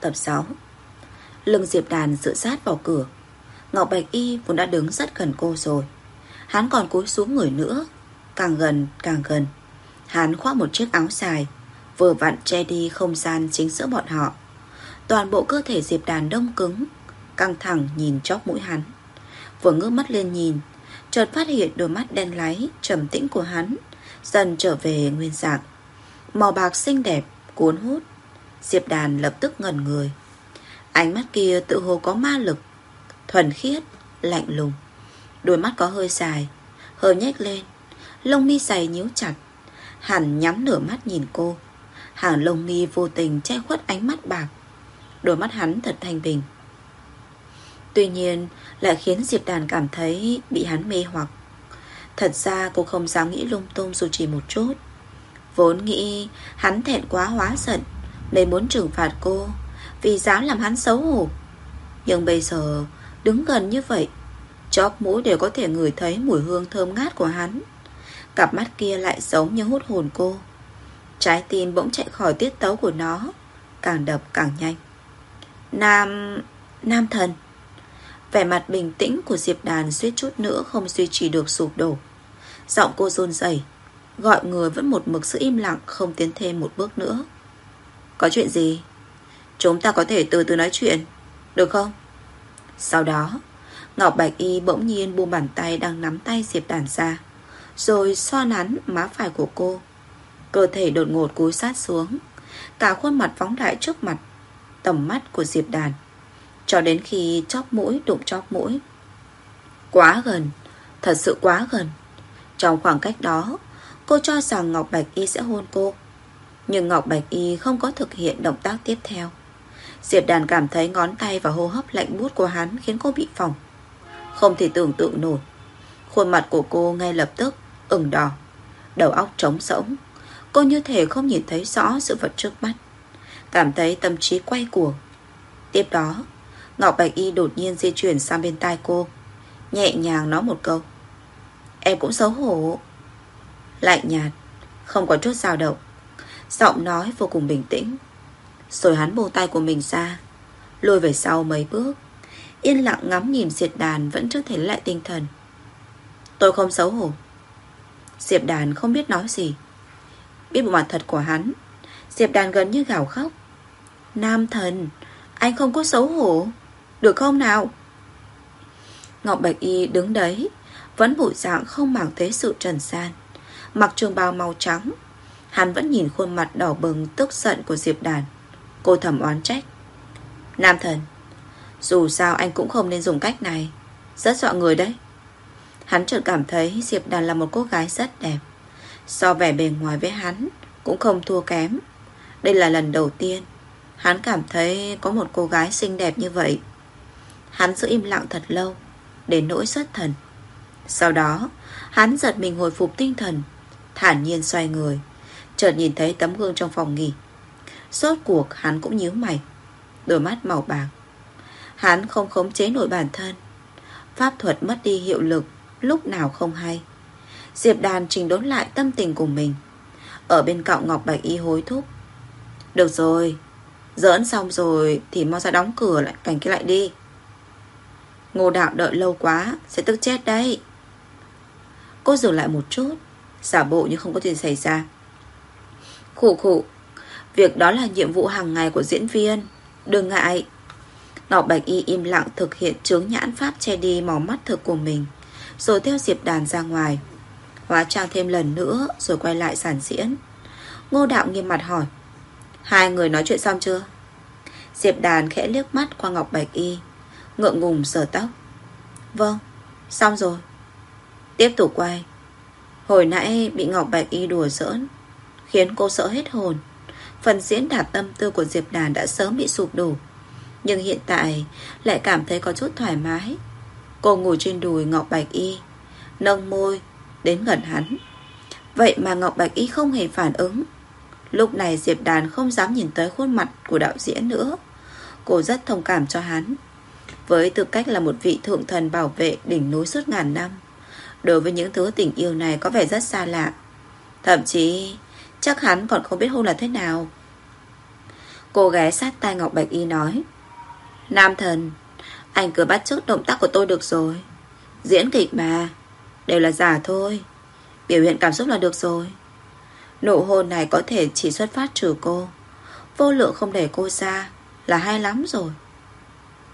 Tập 6 Lưng Diệp Đàn dựa sát vào cửa. Ngọc Bạch Y vốn đã đứng rất gần cô rồi. Hắn còn cúi xuống người nữa, Càng gần càng gần. Hắn khoác một chiếc áo dài, Vừa vặn che đi không gian chính giữa bọn họ. Toàn bộ cơ thể Diệp Đàn đông cứng, Căng thẳng nhìn chóp mũi hắn. Vừa ngước mắt lên nhìn, Chợt phát hiện đôi mắt đen láy, trầm tĩnh của hắn, Dần trở về nguyên dạng. Màu bạc xinh đẹp, Cuốn hút Diệp Đàn lập tức ngẩn người. Ánh mắt kia tự hồ có ma lực Thuần khiết, lạnh lùng. Đôi mắt có hơi dài Hơi nhếch lên Lông mi dày nhíu chặt. Hẳn nhắm nửa mắt nhìn cô. Hàng lông mi vô tình che khuất ánh mắt bạc. Đôi mắt hắn thật thanh bình. Tuy nhiên Lại khiến Diệp Đàn cảm thấy Bị hắn mê hoặc. Thật ra cô không dám nghĩ lung tung dù chỉ một chút. Vốn nghĩ Hắn thẹn quá hóa giận Lấy muốn trừng phạt cô, Vì dám làm hắn xấu hổ. Nhưng bây giờ, đứng gần như vậy, Chóp mũi đều có thể ngửi thấy mùi hương thơm ngát của hắn. Cặp mắt kia lại giống như hút hồn cô. Trái tim bỗng chạy khỏi tiết tấu của nó, Càng đập càng nhanh. Nam... Nam thần. Vẻ mặt bình tĩnh của Diệp Đàn suýt chút nữa không duy trì được sụp đổ. Giọng cô run rẩy, Gọi người vẫn một mực giữ im lặng, Không tiến thêm một bước nữa. Có chuyện gì? Chúng ta có thể từ từ nói chuyện, Được không? Sau đó, Ngọc Bạch Y bỗng nhiên buông bàn tay Đang nắm tay Diệp Đàn ra, Rồi so nắn má phải của cô. Cơ thể đột ngột cúi sát xuống, Cả khuôn mặt phóng đại trước mặt, Tầm mắt của Diệp Đàn, Cho đến khi chóp mũi, đụng chóp mũi. Quá gần, Thật sự quá gần. Trong khoảng cách đó, Cô cho rằng Ngọc Bạch Y sẽ hôn cô. Nhưng Ngọc Bạch Y không có thực hiện động tác tiếp theo. Diệp Đàn cảm thấy ngón tay và hô hấp lạnh bút của hắn Khiến cô bị phỏng. Không thể tưởng tượng nổi. Khuôn mặt của cô ngay lập tức ửng đỏ. Đầu óc trống rỗng. Cô như thể không nhìn thấy rõ sự vật trước mắt. Cảm thấy tâm trí quay cuồng. Tiếp đó, Ngọc Bạch Y đột nhiên di chuyển sang bên tai cô. Nhẹ nhàng nói một câu. Em cũng xấu hổ. Lạnh nhạt, Không có chút dao động. Giọng nói vô cùng bình tĩnh. Rồi hắn buông tay của mình ra, Lùi về sau mấy bước. Yên lặng ngắm nhìn Diệp Đàn Vẫn chưa thể lại tinh thần. Tôi không xấu hổ. Diệp Đàn không biết nói gì. Biết bộ mặt thật của hắn, Diệp Đàn gần như gào khóc. Nam thần, Anh không có xấu hổ. Được không nào? Ngọc Bạch Y đứng đấy, Vẫn bụi dạng không màng thế sự trần gian. Mặc trường bào màu trắng Hắn vẫn nhìn khuôn mặt đỏ bừng, Tức giận của Diệp Đàn. Cô thầm oán trách. Nam thần, Dù sao anh cũng không nên dùng cách này. Rất dọa người đấy. Hắn chợt cảm thấy Diệp Đàn là một cô gái rất đẹp. So vẻ bề ngoài với hắn Cũng không thua kém. Đây là lần đầu tiên Hắn cảm thấy có một cô gái xinh đẹp như vậy. Hắn giữ im lặng thật lâu Đến nỗi xuất thần. Sau đó, Hắn giật mình hồi phục tinh thần, Thản nhiên xoay người. Chợt nhìn thấy tấm gương trong phòng nghỉ. Rốt cuộc, hắn cũng nhíu mày. Đôi mắt màu bạc. Hắn không khống chế nổi bản thân. Pháp thuật mất đi hiệu lực, Lúc nào không hay. Diệp Đàn trình đốn lại tâm tình của mình. Ở bên cạnh Ngọc Bạch Y hối thúc. Được rồi, Giỡn xong rồi thì mau ra đóng cửa lại, cảnh kia lại đi. Ngô đạo đợi lâu quá, Sẽ tức chết đấy. Cô dừng lại một chút, Giả bộ như không có chuyện xảy ra. Khủ khủ Việc đó là nhiệm vụ hàng ngày của diễn viên. Đừng ngại. Ngọc Bạch Y im lặng thực hiện chướng nhãn pháp che đi màu mắt thực của mình, Rồi theo Diệp Đàn ra ngoài. Hóa trang thêm lần nữa, Rồi quay lại sản diễn. Ngô Đạo nghiêm mặt hỏi, Hai người nói chuyện xong chưa? Diệp Đàn khẽ liếc mắt qua Ngọc Bạch Y, Ngượng ngùng sờ tóc. Vâng xong rồi. Tiếp tục quay. Hồi nãy bị Ngọc Bạch Y đùa giỡn Khiến cô sợ hết hồn. Phần diễn đạt tâm tư của Diệp Đàn đã sớm bị sụp đổ. Nhưng hiện tại Lại cảm thấy có chút thoải mái. Cô ngồi trên đùi Ngọc Bạch Y, Nâng môi, Đến gần hắn. Vậy mà Ngọc Bạch Y không hề phản ứng. Lúc này Diệp Đàn không dám nhìn tới khuôn mặt của đạo diễn nữa. Cô rất thông cảm cho hắn. Với tư cách là một vị thượng thần bảo vệ đỉnh núi suốt ngàn năm, Đối với những thứ tình yêu này có vẻ rất xa lạ. Thậm chí Chắc hắn còn không biết hôn là thế nào. Cô ghé sát tay Ngọc Bạch Y nói, Nam thần, Anh cứ bắt chước động tác của tôi được rồi. Diễn kịch mà, Đều là giả thôi, Biểu hiện cảm xúc là được rồi. Nụ hôn này có thể chỉ xuất phát trừ cô, Vô lượng không để cô ra Là hay lắm rồi.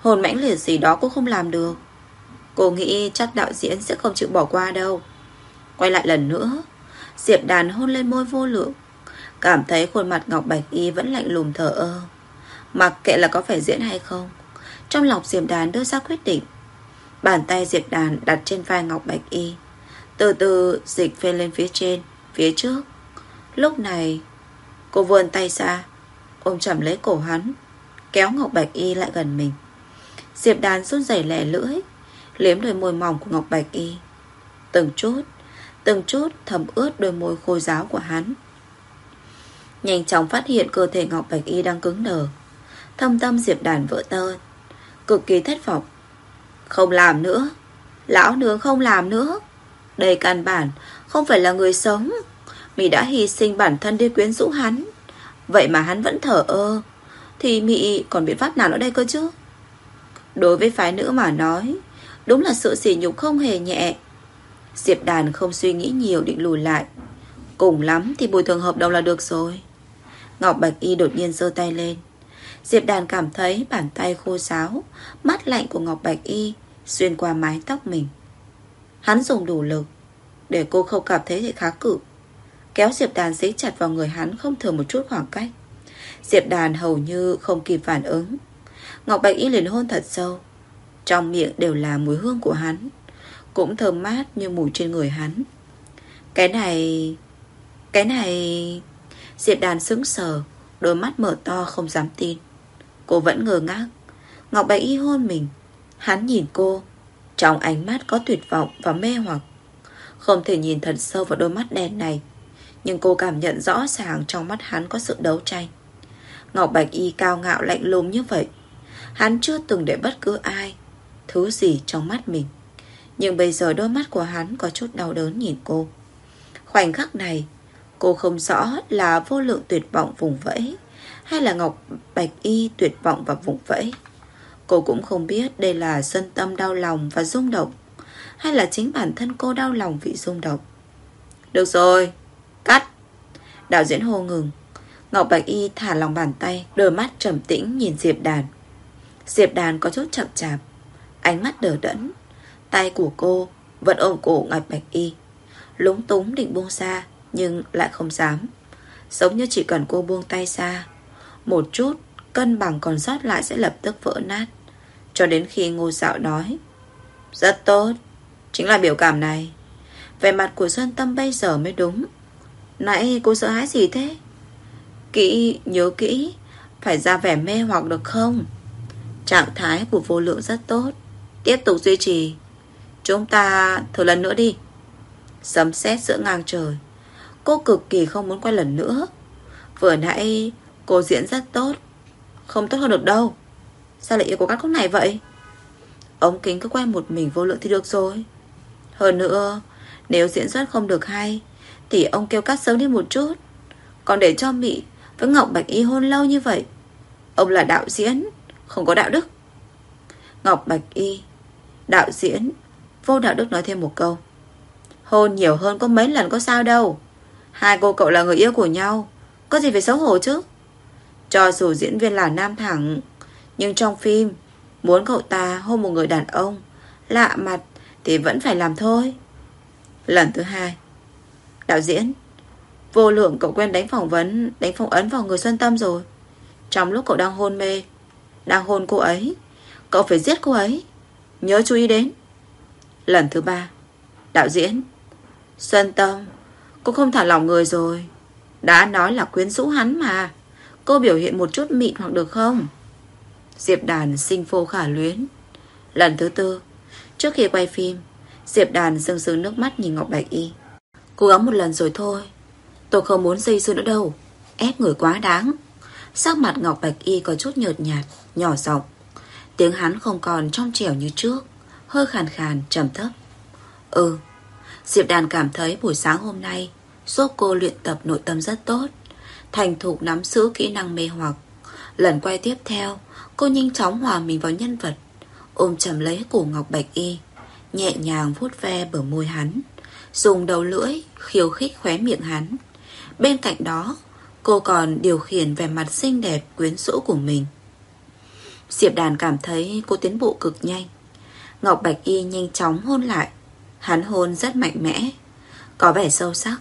Hồn mãnh liệt gì đó cũng không làm được. Cô nghĩ chắc đạo diễn sẽ không chịu bỏ qua đâu. Quay lại lần nữa Diệp đàn hôn lên môi vô lượng Cảm thấy khuôn mặt Ngọc Bạch Y vẫn lạnh lùng thở ơ. Mặc kệ là có phải diễn hay không, Trong lòng Diệp đàn đưa ra quyết định. Bàn tay Diệp đàn đặt trên vai Ngọc Bạch Y. Từ từ dịch phê lên phía trên, Phía trước. Lúc này, Cô vươn tay ra, Ôm chầm lấy cổ hắn, Kéo Ngọc Bạch Y lại gần mình. Diệp đàn run rẩy lẻ lưỡi, Liếm đôi môi mỏng của Ngọc Bạch Y. Từng chút Từng chút thấm ướt đôi môi khô giáo của hắn. Nhanh chóng phát hiện cơ thể Ngọc Bạch Y đang cứng đờ. Thâm tâm Diệp đàn vỡ tơ, Cực kỳ thất vọng. Không làm nữa. Lão nướng không làm nữa. Đây căn bản không phải là người sống. Mị đã hy sinh bản thân đi quyến rũ hắn. Vậy mà hắn vẫn thở ơ. Thì Mị còn biện pháp nào nữa đây cơ chứ? Đối với phái nữ mà nói, Đúng là sự sỉ nhục không hề nhẹ. Diệp đàn không suy nghĩ nhiều định lùi lại. Cùng lắm thì bồi thường hợp đồng là được rồi. Ngọc Bạch Y đột nhiên giơ tay lên. Diệp đàn cảm thấy bàn tay khô sáo Mắt lạnh của Ngọc Bạch Y Xuyên qua mái tóc mình. Hắn dùng đủ lực Để cô không cảm thấy thì khá cự. Kéo Diệp đàn dí chặt vào người hắn Không thừa một chút khoảng cách. Diệp đàn hầu như không kịp phản ứng. Ngọc Bạch Y liền hôn thật sâu. Trong miệng đều là mùi hương của hắn. Cũng thơm mát như mùi trên người hắn. Cái này Cái này, Diệp đàn sững sờ, Đôi mắt mở to không dám tin. Cô vẫn ngờ ngác. Ngọc Bạch Y hôn mình. Hắn nhìn cô. Trong ánh mắt có tuyệt vọng và mê hoặc. Không thể nhìn thật sâu vào đôi mắt đen này. Nhưng cô cảm nhận rõ ràng Trong mắt hắn có sự đấu tranh. Ngọc Bạch Y cao ngạo lạnh lùng như vậy. Hắn chưa từng để bất cứ ai, Thứ gì trong mắt mình. Nhưng bây giờ đôi mắt của hắn Có chút đau đớn nhìn cô. Khoảnh khắc này, Cô không rõ là vô lượng tuyệt vọng vùng vẫy, Hay là Ngọc Bạch Y tuyệt vọng và vùng vẫy. Cô cũng không biết đây là sân tâm đau lòng và rung động, Hay là chính bản thân cô đau lòng vì rung động. Được rồi, Cắt. Đạo diễn hô ngừng, Ngọc Bạch Y thả lòng bàn tay, Đôi mắt trầm tĩnh nhìn Diệp Đàn. Diệp Đàn có chút chậm chạp, Ánh mắt đờ đẫn Tay của cô vẫn ôm cổ Ngọc Bạch Y. Lúng túng định buông ra, Nhưng lại không dám. Giống như chỉ cần cô buông tay ra, Một chút Cân bằng còn sót lại sẽ lập tức vỡ nát. Cho đến khi ngô dạo nói, Rất tốt, Chính là biểu cảm này. Về mặt của Xuân Tâm bây giờ mới đúng. Nãy cô sợ hãi gì thế? Kỹ, nhớ kỹ, Phải ra vẻ mê hoặc được không? Trạng thái của vô lượng rất tốt. Tiếp tục duy trì. Chúng ta thử lần nữa đi. Sấm sét giữa ngang trời. Cô cực kỳ không muốn quay lần nữa. Vừa nãy cô diễn rất tốt. Không tốt hơn được đâu. Sao lại yêu cô cắt khúc này vậy? Ống kính cứ quay một mình vô lượng thì được rồi. Hơn nữa, Nếu diễn xuất không được hay, Thì ông kêu cắt sớm đi một chút. Còn để cho mỹ với Ngọc Bạch Y hôn lâu như vậy, Ông là đạo diễn, Không có đạo đức. Ngọc Bạch Y, Đạo diễn Vô đạo đức nói thêm một câu. Hôn nhiều hơn có mấy lần có sao đâu. Hai cô cậu là người yêu của nhau. Có gì phải xấu hổ chứ? Cho dù diễn viên là nam thẳng, Nhưng trong phim, Muốn cậu ta hôn một người đàn ông Lạ mặt thì vẫn phải làm thôi. Lần thứ hai, Đạo diễn. Vô lượng cậu quen đánh phỏng vấn, Đánh phỏng ấn vào người Xuân Tâm rồi. Trong lúc cậu đang hôn mê, Đang hôn cô ấy, Cậu phải giết cô ấy. Nhớ chú ý đến. Lần thứ ba. Đạo diễn, Xuân Tâm Cô không thả lòng người rồi. Đã nói là quyến rũ hắn mà. Cô biểu hiện một chút mịn hoặc được không? Diệp Đàn sinh phô khả luyến. Lần thứ tư, Trước khi quay phim, Diệp Đàn dưng dưng nước mắt nhìn Ngọc Bạch Y. Cố gắng một lần rồi thôi. Tôi không muốn dây dưa nữa đâu. Ép người quá đáng. Sắc mặt Ngọc Bạch Y có chút nhợt nhạt, Nhỏ giọng. Tiếng hắn không còn trong trẻo như trước. Hơi khàn khàn, trầm thấp. Ừ Diệp Đàn cảm thấy buổi sáng hôm nay, Giúp cô luyện tập nội tâm rất tốt, Thành thục nắm giữ kỹ năng mê hoặc. Lần quay tiếp theo, Cô nhanh chóng hòa mình vào nhân vật, Ôm chầm lấy cổ Ngọc Bạch Y, Nhẹ nhàng vuốt ve bờ môi hắn, Dùng đầu lưỡi khiêu khích khóe miệng hắn. Bên cạnh đó, Cô còn điều khiển vẻ mặt xinh đẹp quyến rũ của mình. Diệp đàn cảm thấy cô tiến bộ cực nhanh Ngọc Bạch Y nhanh chóng hôn lại. Hắn hôn rất mạnh mẽ. Có vẻ sâu sắc,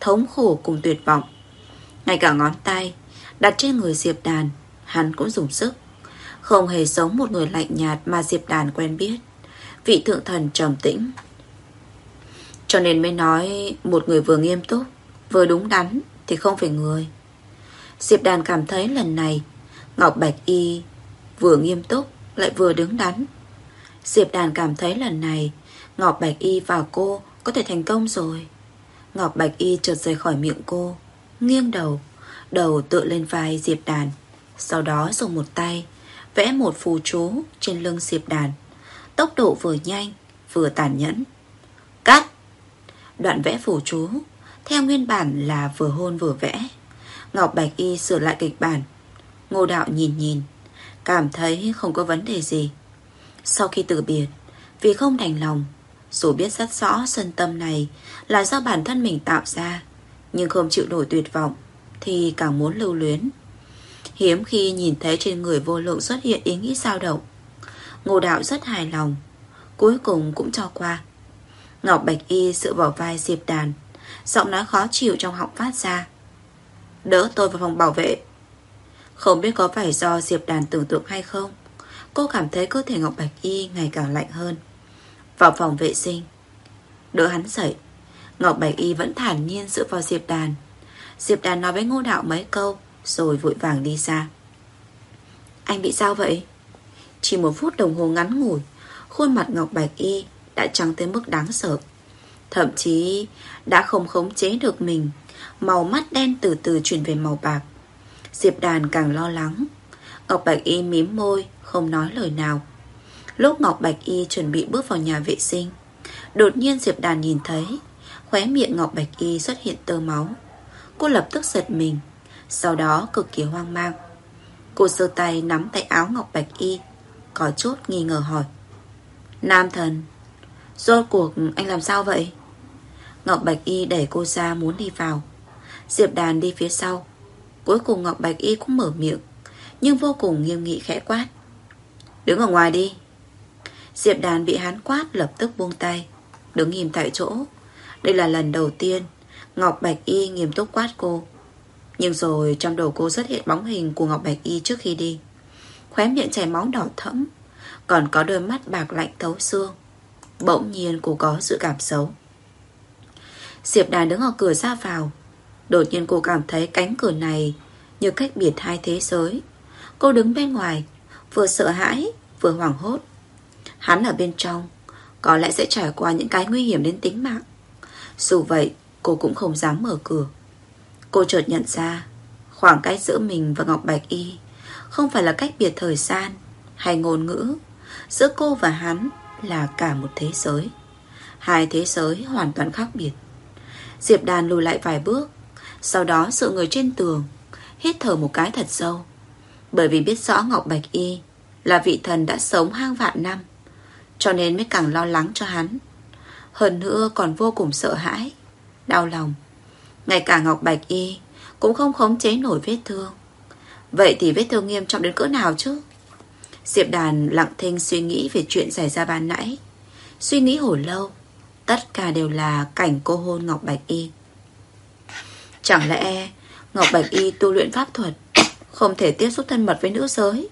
Thống khổ cùng tuyệt vọng. Ngay cả ngón tay, Đặt trên người Diệp đàn, Hắn cũng dùng sức. Không hề giống một người lạnh nhạt mà Diệp đàn quen biết. Vị thượng thần trầm tĩnh. Cho nên mới nói Một người vừa nghiêm túc, Vừa đúng đắn thì không phải người. Diệp đàn cảm thấy lần này Ngọc Bạch Y vừa nghiêm túc lại vừa đứng đắn. Diệp đàn cảm thấy lần này, Ngọc Bạch Y và cô có thể thành công rồi. Ngọc Bạch Y trượt rời khỏi miệng cô, Nghiêng đầu Đầu tựa lên vai Diệp đàn, Sau đó dùng một tay Vẽ một phù chú trên lưng Diệp đàn. Tốc độ vừa nhanh, Vừa tàn nhẫn. Cắt! Đoạn vẽ phù chú, Theo nguyên bản là vừa hôn vừa vẽ. Ngọc Bạch Y sửa lại kịch bản. Ngô đạo nhìn nhìn, Cảm thấy không có vấn đề gì. Sau khi từ biệt, Vì không đành lòng, Dù biết rất rõ sân tâm này Là do bản thân mình tạo ra, Nhưng không chịu nổi tuyệt vọng Thì càng muốn lưu luyến. Hiếm khi nhìn thấy trên người vô lượng xuất hiện ý nghĩ dao động. Ngô đạo rất hài lòng, Cuối cùng cũng cho qua. Ngọc Bạch Y dựa vào vai Diệp Đàn, Giọng nói khó chịu trong họng phát ra. Đỡ tôi vào phòng bảo vệ. Không biết có phải do Diệp Đàn tưởng tượng hay không Cô cảm thấy cơ thể Ngọc Bạch Y ngày càng lạnh hơn. Vào phòng vệ sinh, Đỡ hắn dậy, Ngọc Bạch Y vẫn thản nhiên dựa vào Diệp Đàn. Diệp Đàn nói với Ngô Đạo mấy câu, Rồi vội vàng đi xa Anh bị sao vậy? Chỉ một phút đồng hồ ngắn ngủi, Khuôn mặt Ngọc Bạch Y Đã trắng tới mức đáng sợ. Thậm chí đã không khống chế được mình, Màu mắt đen từ từ chuyển về màu bạc. Diệp đàn càng lo lắng Ngọc Bạch Y mím môi, Không nói lời nào. Lúc Ngọc Bạch Y chuẩn bị bước vào nhà vệ sinh, Đột nhiên Diệp đàn nhìn thấy, Khóe miệng Ngọc Bạch Y xuất hiện tơ máu. Cô lập tức giật mình, Sau đó cực kỳ hoang mang. Cô sơ tay nắm tay áo Ngọc Bạch Y, Có chút nghi ngờ hỏi. Nam thần, Rốt cuộc anh làm sao vậy? Ngọc Bạch Y đẩy cô ra muốn đi vào. Diệp Đàn đi phía sau, Cuối cùng Ngọc Bạch Y cũng mở miệng. Nhưng vô cùng nghiêm nghị khẽ quát. Đứng ở ngoài đi. Diệp Đàn bị hắn quát lập tức buông tay, Đứng im tại chỗ. Đây là lần đầu tiên Ngọc Bạch Y nghiêm túc quát cô. Nhưng rồi trong đầu cô xuất hiện bóng hình của Ngọc Bạch Y trước khi đi. Khóe miệng chảy máu đỏ thẫm, Còn có đôi mắt bạc lạnh thấu xương, Bỗng nhiên cô có sự cảm xấu. Diệp Đàn đứng ở cửa ra vào, Đột nhiên cô cảm thấy cánh cửa này Như cách biệt hai thế giới. Cô đứng bên ngoài, Vừa sợ hãi, vừa hoảng hốt. Hắn ở bên trong, Có lẽ sẽ trải qua những cái nguy hiểm đến tính mạng. Dù vậy, cô cũng không dám mở cửa. Cô chợt nhận ra, Khoảng cách giữa mình và Ngọc Bạch Y Không phải là cách biệt thời gian Hay ngôn ngữ. Giữa cô và hắn là cả một thế giới. Hai thế giới hoàn toàn khác biệt. Diệp đàn lùi lại vài bước, Sau đó sự người trên tường, Hít thở một cái thật sâu. Bởi vì biết rõ Ngọc Bạch Y Là vị thần đã sống hang vạn năm, Cho nên mới càng lo lắng cho hắn. Hơn nữa còn vô cùng sợ hãi, Đau lòng. Ngay cả Ngọc Bạch Y Cũng không khống chế nổi vết thương. Vậy thì vết thương nghiêm trọng đến cỡ nào chứ? Diệp Đàn lặng thinh suy nghĩ Về chuyện xảy ra ban nãy. Suy nghĩ hồi lâu, Tất cả đều là cảnh cô hôn Ngọc Bạch Y. Chẳng lẽ Ngọc Bạch Y tu luyện pháp thuật không thể tiếp xúc thân mật với nữ giới.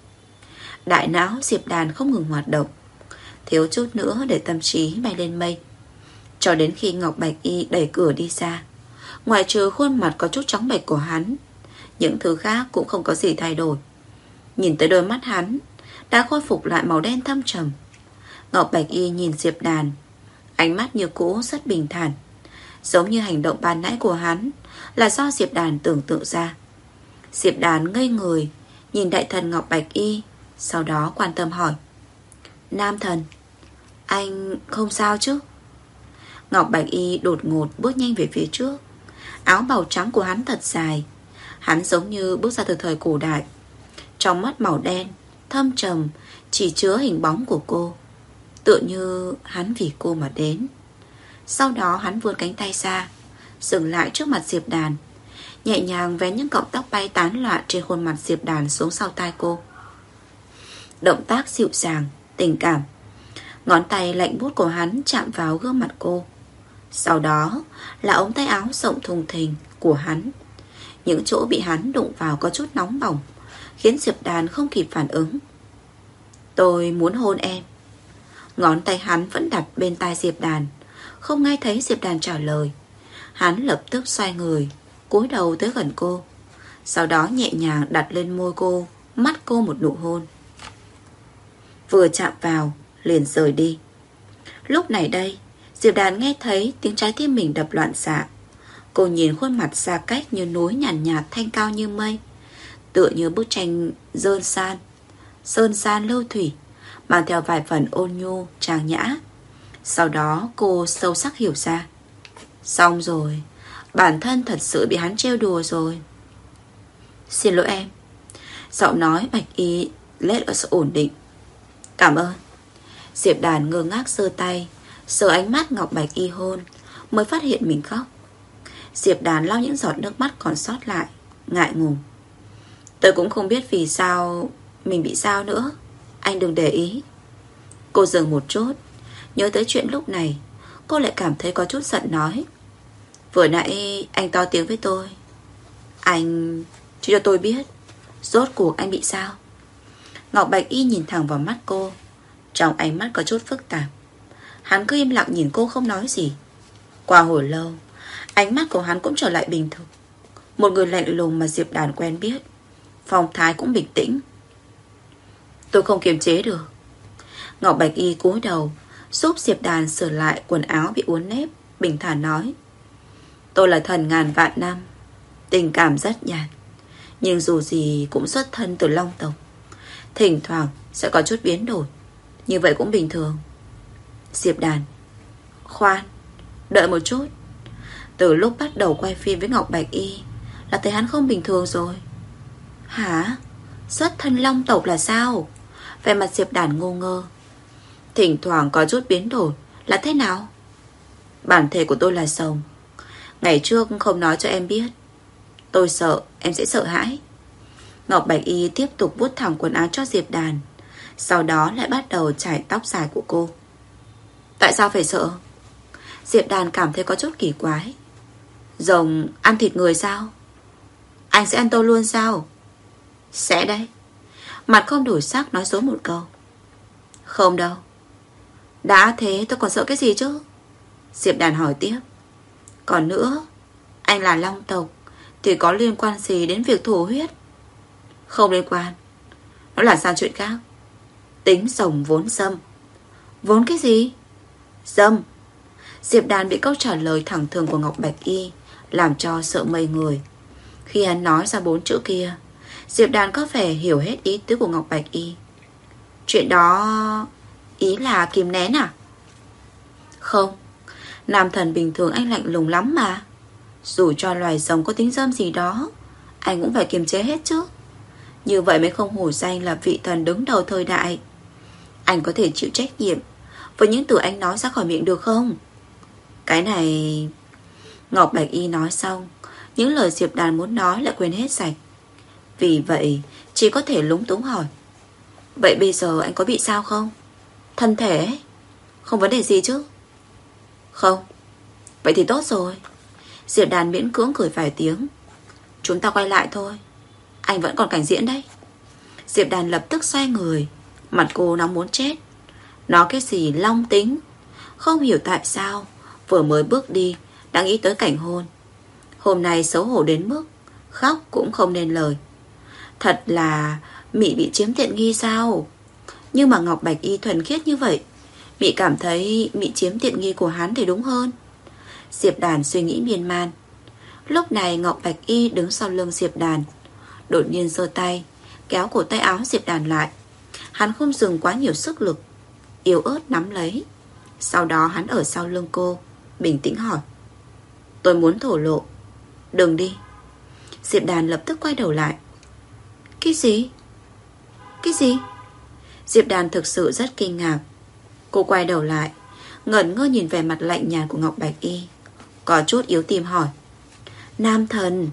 Đại não Diệp Đàn không ngừng hoạt động Thiếu chút nữa để tâm trí bay lên mây. Cho đến khi Ngọc Bạch Y đẩy cửa đi ra, Ngoài trừ khuôn mặt có chút trắng bệch của hắn Những thứ khác cũng không có gì thay đổi. Nhìn tới đôi mắt hắn Đã khôi phục lại màu đen thâm trầm. Ngọc Bạch Y nhìn Diệp Đàn Ánh mắt như cũ rất bình thản Giống như hành động ban nãy của hắn Là do Diệp Đàn tưởng tượng ra. Diệp Đàn ngây người, Nhìn đại thần Ngọc Bạch Y, Sau đó quan tâm hỏi. Nam thần, Anh không sao chứ? Ngọc Bạch Y đột ngột bước nhanh về phía trước. Áo màu trắng của hắn thật dài. Hắn giống như bước ra từ thời cổ đại. Trong mắt màu đen, Thâm trầm, Chỉ chứa hình bóng của cô. Tựa như hắn vì cô mà đến. Sau đó hắn vươn cánh tay ra, Dừng lại trước mặt Diệp Đàn Nhẹ nhàng vén những cọng tóc bay tán loạn Trên khuôn mặt Diệp Đàn xuống sau tai cô. Động tác dịu dàng, Tình cảm. Ngón tay lạnh bút của hắn chạm vào gương mặt cô. Sau đó là ống tay áo rộng thùng thình của hắn. Những chỗ bị hắn đụng vào có chút nóng bỏng, Khiến Diệp Đàn không kịp phản ứng. Tôi muốn hôn em. Ngón tay hắn vẫn đặt bên tai Diệp Đàn. Không nghe thấy Diệp Đàn trả lời, Hắn lập tức xoay người cúi đầu tới gần cô. Sau đó nhẹ nhàng đặt lên môi cô Mắt cô một nụ hôn. Vừa chạm vào Liền rời đi. Lúc này đây Diệp Đàn nghe thấy tiếng trái tim mình đập loạn xạ. Cô nhìn khuôn mặt xa cách như núi nhàn nhạt, nhạt thanh cao như mây Tựa như bức tranh dơn san. Sơn san lưu thủy Mang theo vài phần ôn nhu, trang nhã. Sau đó cô sâu sắc hiểu ra. Xong rồi Bản thân thật sự bị hắn trêu đùa rồi. Xin lỗi em. Giọng nói bạch y lết ở sự ổn định. Cảm ơn. Diệp đàn ngơ ngác sơ tay, Sờ ánh mắt Ngọc Bạch y hôn, Mới phát hiện mình khóc. Diệp đàn lau những giọt nước mắt còn sót lại, Ngại ngùng. Tôi cũng không biết vì sao Mình bị sao nữa. Anh đừng để ý. Cô dừng một chút, Nhớ tới chuyện lúc này, Cô lại cảm thấy có chút giận nói. Vừa nãy anh to tiếng với tôi. Anh Chỉ cho tôi biết Rốt cuộc anh bị sao. Ngọc Bạch Y nhìn thẳng vào mắt cô. Trong ánh mắt có chút phức tạp. Hắn cứ im lặng nhìn cô không nói gì. Qua hồi lâu, Ánh mắt của hắn cũng trở lại bình thường. Một người lạnh lùng mà Diệp Đàn quen biết. Phong thái cũng bình tĩnh. Tôi không kiềm chế được. Ngọc Bạch Y cúi đầu, Giúp Diệp Đàn sửa lại quần áo bị uốn nếp, Bình thản nói. Tôi là thần ngàn vạn năm, Tình cảm rất nhạt, Nhưng dù gì cũng xuất thân từ Long Tộc. Thỉnh thoảng sẽ có chút biến đổi, Như vậy cũng bình thường. Diệp Đàn, Khoan, Đợi một chút. Từ lúc bắt đầu quay phim với Ngọc Bạch Y Là thấy hắn không bình thường rồi. Hả? Xuất thân Long Tộc là sao? Về mặt Diệp Đàn ngô ngơ. Thỉnh thoảng có chút biến đổi Là thế nào? Bản thể của tôi là sồng Ngày trước không nói cho em biết. Tôi sợ, em sẽ sợ hãi. Ngọc Bạch Y tiếp tục vuốt thẳng quần áo cho Diệp Đàn. Sau đó lại bắt đầu chải tóc dài của cô. Tại sao phải sợ? Diệp Đàn cảm thấy có chút kỳ quái. Rồng ăn thịt người sao? Anh sẽ ăn tôi luôn sao? Sẽ đấy. Mặt không đổi sắc nói số một câu. Không đâu. Đã thế tôi còn sợ cái gì chứ? Diệp Đàn hỏi tiếp. Còn nữa, Anh là Long Tộc, Thì có liên quan gì đến việc thổ huyết? Không liên quan. Nó là sang chuyện khác? Tính rồng vốn dâm. Vốn cái gì? Dâm. Diệp Đàn bị câu trả lời thẳng thường của Ngọc Bạch Y, Làm cho sợ mây người. Khi hắn nói ra bốn chữ kia, Diệp Đàn có vẻ hiểu hết ý tứ của Ngọc Bạch Y. Chuyện đó, Ý là kìm nén à? Không. Nam thần bình thường anh lạnh lùng lắm mà. Dù cho loài rồng có tính dâm gì đó, Anh cũng phải kiềm chế hết chứ. Như vậy mới không hổ danh là vị thần đứng đầu thời đại. Anh có thể chịu trách nhiệm Với những từ anh nói ra khỏi miệng được không? Cái này Ngọc Bạch Y nói xong, Những lời Diệp Đàn muốn nói lại quên hết sạch. Vì vậy, Chỉ có thể lúng túng hỏi, Vậy bây giờ anh có bị sao không? Thân thể Không vấn đề gì chứ. Không. Vậy thì tốt rồi. Diệp Đàn miễn cưỡng cười vài tiếng. Chúng ta quay lại thôi. Anh vẫn còn cảnh diễn đấy. Diệp Đàn lập tức xoay người. Mặt cô nóng muốn chết. Nó cái gì long tính. Không hiểu tại sao, Vừa mới bước đi, Đã nghĩ tới cảnh hôn. Hôm nay xấu hổ đến mức, Khóc cũng không nên lời. Thật là Mị bị chiếm tiện nghi sao? Nhưng mà Ngọc Bạch Y thuần khiết như vậy Mị cảm thấy Mị chiếm tiện nghi của hắn thì đúng hơn. Diệp Đàn suy nghĩ miên man. Lúc này Ngọc Bạch Y đứng sau lưng Diệp Đàn, Đột nhiên giơ tay, Kéo cổ tay áo Diệp Đàn lại. Hắn không dừng quá nhiều sức lực, Yếu ớt nắm lấy. Sau đó hắn ở sau lưng cô, Bình tĩnh hỏi. Tôi muốn thổ lộ. Đừng đi. Diệp Đàn lập tức quay đầu lại. Cái gì? Cái gì? Diệp Đàn thực sự rất kinh ngạc. Cô quay đầu lại, Ngẩn ngơ nhìn về mặt lạnh nhạt của Ngọc Bạch Y, Có chút yếu tim hỏi. Nam thần,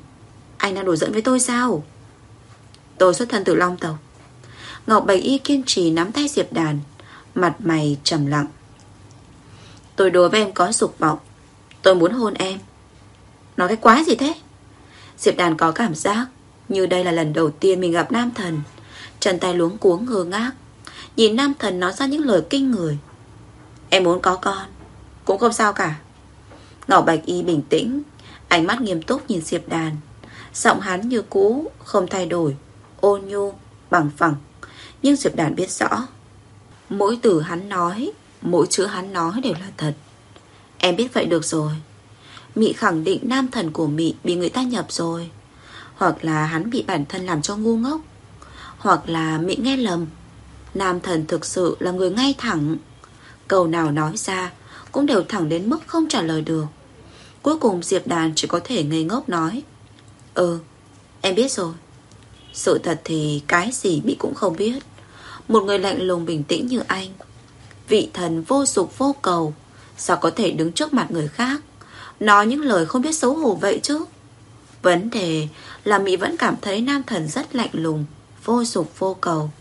Anh đang đùa giận với tôi sao? Tôi xuất thân từ Long Tộc. Ngọc Bạch Y kiên trì nắm tay Diệp Đàn, Mặt mày trầm lặng. Tôi đùa với em có dục vọng, Tôi muốn hôn em. Nói cái quái gì thế? Diệp Đàn có cảm giác Như đây là lần đầu tiên mình gặp Nam Thần. Chân tay luống cuống ngơ ngác, Nhìn Nam Thần nói ra những lời kinh người. Em muốn có con. Cũng không sao cả. Ngỏ Bạch Y bình tĩnh, Ánh mắt nghiêm túc nhìn Diệp Đàn. Giọng hắn như cũ, Không thay đổi Ôn nhu, Bằng phẳng. Nhưng Diệp Đàn biết rõ, Mỗi từ hắn nói, Mỗi chữ hắn nói đều là thật. Em biết vậy được rồi. Mị khẳng định nam thần của Mị Bị người ta nhập rồi. Hoặc là hắn bị bản thân làm cho ngu ngốc. Hoặc là Mị nghe lầm, Nam thần thực sự là người ngay thẳng. Câu nào nói ra Cũng đều thẳng đến mức không trả lời được. Cuối cùng Diệp Đàn chỉ có thể ngây ngốc nói Ừ Em biết rồi. Sự thật thì cái gì bị cũng không biết. Một người lạnh lùng bình tĩnh như anh, Vị thần vô dục vô cầu, Sao có thể đứng trước mặt người khác, Nói những lời không biết xấu hổ vậy chứ? Vấn đề là Mỹ vẫn cảm thấy nam thần rất lạnh lùng, Vô dục vô cầu.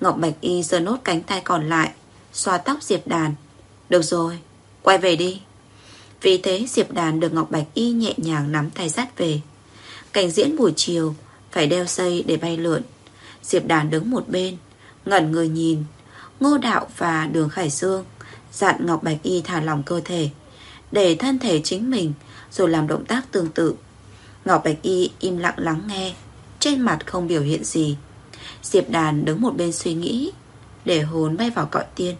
Ngọc Bạch Y giơ nốt cánh tay còn lại Xoa tóc Diệp Đàn. Được rồi, quay về đi. Vì thế Diệp Đàn được Ngọc Bạch Y nhẹ nhàng nắm tay dắt về. Cảnh diễn buổi chiều Phải đeo dây để bay lượn. Diệp Đàn đứng một bên Ngẩn người nhìn. Ngô Đạo và Đường Khải Dương Dặn Ngọc Bạch Y thả lòng cơ thể Để thân thể chính mình Rồi làm động tác tương tự. Ngọc Bạch Y im lặng lắng nghe Trên mặt không biểu hiện gì. Diệp Đàn đứng một bên suy nghĩ để hồn bay vào cõi tiên.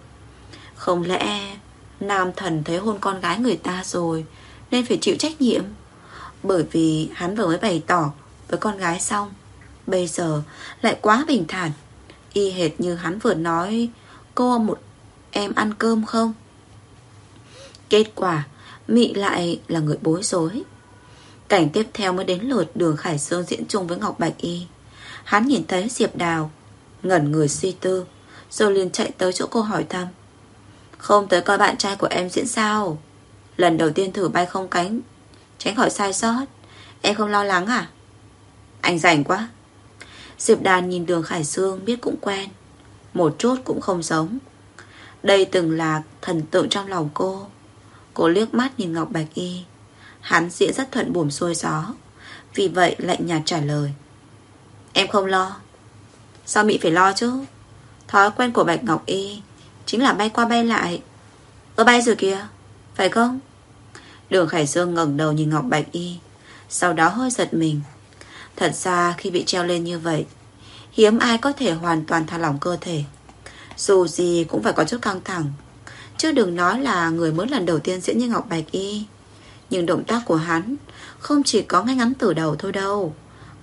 Không lẽ Nam thần thấy hôn con gái người ta rồi, Nên phải chịu trách nhiệm? Bởi vì hắn vừa mới bày tỏ Với con gái xong, Bây giờ lại quá bình thản. Y hệt như hắn vừa nói, Cô một em ăn cơm không? Kết quả, Mị lại là người bối rối. Cảnh tiếp theo mới đến lượt đường Khải Sơn diễn chung với Ngọc Bạch Y. Hắn nhìn thấy Diệp Đào, Ngẩn người suy tư. Rồi liền chạy tới chỗ cô hỏi thăm. Không tới coi bạn trai của em diễn sao? Lần đầu tiên thử bay không cánh, Tránh khỏi sai sót. Em không lo lắng à? Anh rảnh quá. Diệp Đàn nhìn đường Khải Sương biết cũng quen. Một chút cũng không giống. Đây từng là thần tượng trong lòng cô. Cô liếc mắt nhìn Ngọc Bạch Y. Hắn diễn rất thuận buồm xuôi gió. Vì vậy lạnh nhạt trả lời. Em không lo. Sao mỹ phải lo chứ? Thói quen của Bạch Ngọc Y Chính là bay qua bay lại. Ơ bay rồi kìa, Phải không? Đường Khải Dương ngẩng đầu nhìn Ngọc Bạch Y, Sau đó hơi giật mình. Thật ra khi bị treo lên như vậy, Hiếm ai có thể hoàn toàn thả lỏng cơ thể. Dù gì cũng phải có chút căng thẳng. Chứ đừng nói là người mới lần đầu tiên diễn như Ngọc Bạch Y. Nhưng động tác của hắn Không chỉ có ngay ngắn từ đầu thôi đâu,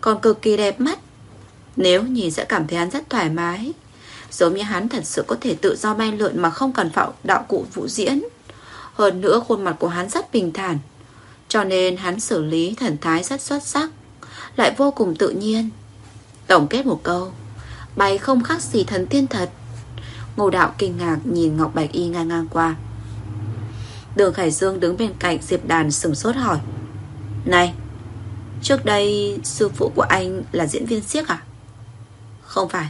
Còn cực kỳ đẹp mắt. Nếu nhìn sẽ cảm thấy hắn rất thoải mái. Giống như hắn thật sự có thể tự do bay lượn Mà không cần phạo đạo cụ vũ diễn. Hơn nữa, khuôn mặt của hắn rất bình thản. Cho nên hắn xử lý thần thái rất xuất sắc, Lại vô cùng tự nhiên. Tổng kết một câu Bay không khác gì thần tiên thật. Ngô đạo kinh ngạc nhìn Ngọc Bạch Y ngang ngang qua. Đường Khải Dương đứng bên cạnh Diệp Đàn sừng sốt hỏi, Này, Trước đây sư phụ của anh là diễn viên siếc à? Không phải.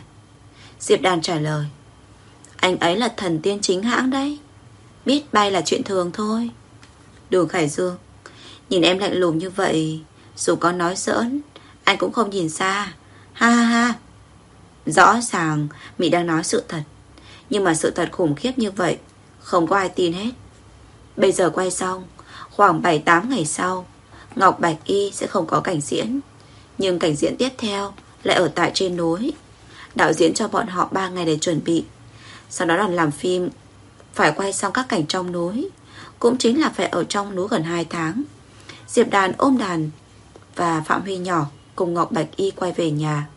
Diệp Đàn trả lời. Anh ấy là thần tiên chính hãng đấy. Biết bay là chuyện thường thôi. Đường Khải Dương, Nhìn em lạnh lùng như vậy, Dù có nói giỡn, Anh cũng không nhìn xa. Ha ha ha. Rõ ràng Mỹ đang nói sự thật. Nhưng mà sự thật khủng khiếp như vậy, Không có ai tin hết. Bây giờ quay xong, Khoảng 7-8 ngày sau, Ngọc Bạch Y sẽ không có cảnh diễn. Nhưng cảnh diễn tiếp theo Lại ở tại trên núi. Đạo diễn cho bọn họ 3 ngày để chuẩn bị. Sau đó đoàn làm phim, Phải quay xong các cảnh trong núi, Cũng chính là phải ở trong núi gần 2 tháng. Diệp đàn ôm đàn Và Phạm Huy nhỏ Cùng Ngọc Bạch Y quay về nhà.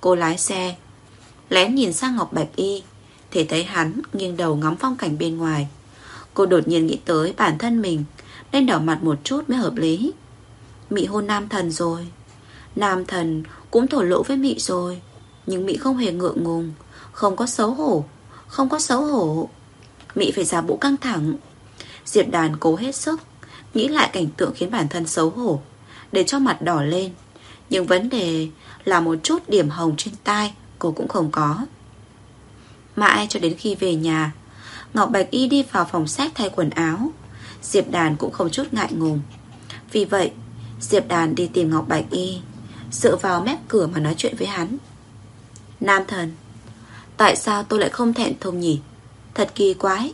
Cô lái xe, Lén nhìn sang Ngọc Bạch Y, Thì thấy hắn nghiêng đầu ngắm phong cảnh bên ngoài. Cô đột nhiên nghĩ tới bản thân mình, Nên đỏ mặt một chút mới hợp lý. Mị hôn nam thần rồi. Nam thần cũng thổ lộ với Mị rồi nhưng Mỹ không hề ngượng ngùng. Không có xấu hổ. Không có xấu hổ. Mỹ phải giả bộ căng thẳng. Diệp đàn cố hết sức, Nghĩ lại cảnh tượng khiến bản thân xấu hổ, Để cho mặt đỏ lên. Nhưng vấn đề là một chút điểm hồng trên tai Cô cũng không có. Mãi cho đến khi về nhà, Ngọc Bạch Y đi vào phòng sách thay quần áo. Diệp Đàn cũng không chút ngại ngùng. Vì vậy, Diệp Đàn đi tìm Ngọc Bạch Y, Dựa vào mép cửa mà nói chuyện với hắn. Nam thần. Tại sao tôi lại không thẹn thùng nhỉ? Thật kỳ quái.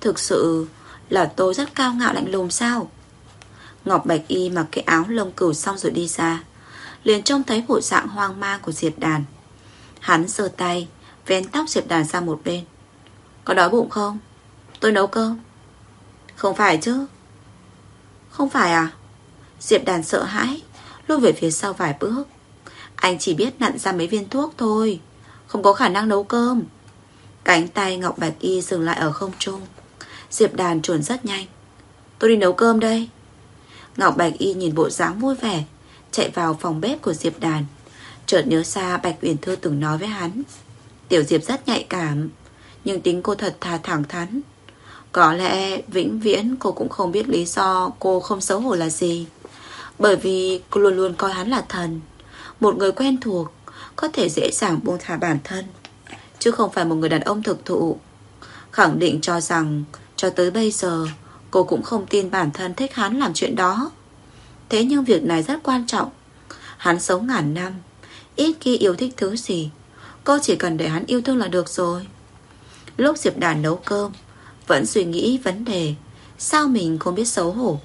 Thực sự là tôi rất cao ngạo lạnh lùng sao? Ngọc Bạch Y mặc cái áo lông cừu xong rồi đi ra, Liền trông thấy bộ dạng hoang mang của Diệp Đàn. Hắn giơ tay, Vén tóc Diệp Đàn sang một bên. Có đói bụng không? Tôi nấu cơm. Không phải chứ. Không phải à? Diệp Đàn sợ hãi Lùi về phía sau vài bước. Anh chỉ biết nặn ra mấy viên thuốc thôi. Không có khả năng nấu cơm. Cánh tay Ngọc Bạch Y dừng lại ở không trung. Diệp Đàn chuồn rất nhanh. Tôi đi nấu cơm đây. Ngọc Bạch Y nhìn bộ dáng vui vẻ, Chạy vào phòng bếp của Diệp Đàn. Chợt nhớ xa Bạch Uyển Thư từng nói với hắn. Tiểu Diệp rất nhạy cảm, Nhưng tính cô thật thà thẳng thắn. Có lẽ vĩnh viễn cô cũng không biết lý do cô không xấu hổ là gì. Bởi vì cô luôn luôn coi hắn là thần. Một người quen thuộc, Có thể dễ dàng buông thả bản thân, Chứ không phải một người đàn ông thực thụ. Khẳng định cho rằng, Cho tới bây giờ, Cô cũng không tin bản thân thích hắn làm chuyện đó. Thế nhưng việc này rất quan trọng. Hắn sống ngàn năm, Ít khi yêu thích thứ gì. Cô chỉ cần để hắn yêu thương là được rồi. Lúc Diệp Đàn nấu cơm, Vẫn suy nghĩ vấn đề, Sao mình không biết xấu hổ.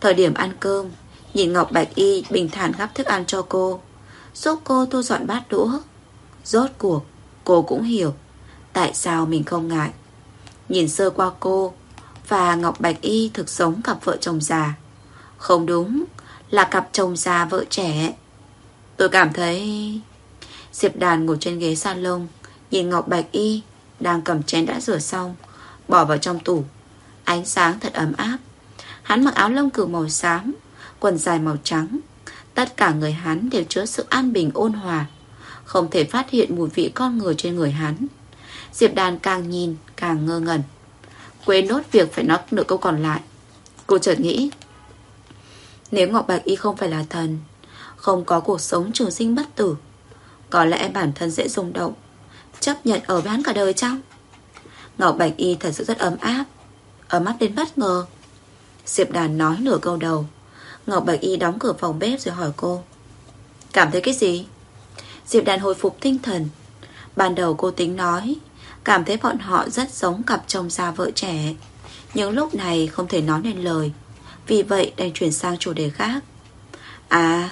Thời điểm ăn cơm, Nhìn Ngọc Bạch Y bình thản gắp thức ăn cho cô. Giúp cô thu dọn bát đũa. Rốt cuộc, Cô cũng hiểu Tại sao mình không ngại. Nhìn sơ qua cô Và Ngọc Bạch Y thực sống cặp vợ chồng già. Không đúng Là cặp chồng già vợ trẻ. Tôi cảm thấy Diệp đàn ngồi trên ghế salon, Nhìn Ngọc Bạch Y Đang cầm chén đã rửa xong, Bỏ vào trong tủ. Ánh sáng thật ấm áp. Hắn mặc áo lông cừu màu xám, Quần dài màu trắng. Tất cả người hắn đều chứa sự an bình ôn hòa. Không thể phát hiện mùi vị con người trên người hắn Diệp đàn càng nhìn, càng ngơ ngẩn. Quên nốt việc phải nói nửa câu còn lại. Cô chợt nghĩ, Nếu Ngọc Bạch Y không phải là thần, Không có cuộc sống trường sinh bất tử, có lẽ bản thân dễ rung động. Chấp nhận ở với hắn cả đời chăng? Ngọc Bạch Y thật sự rất ấm áp. Ấm áp đến bất ngờ. Diệp Đàn nói nửa câu đầu. Ngọc Bạch Y đóng cửa phòng bếp rồi hỏi cô. Cảm thấy cái gì? Diệp Đàn hồi phục tinh thần. Ban đầu cô tính nói Cảm thấy bọn họ rất giống cặp chồng già vợ trẻ. Nhưng lúc này không thể nói nên lời. Vì vậy đành chuyển sang chủ đề khác. À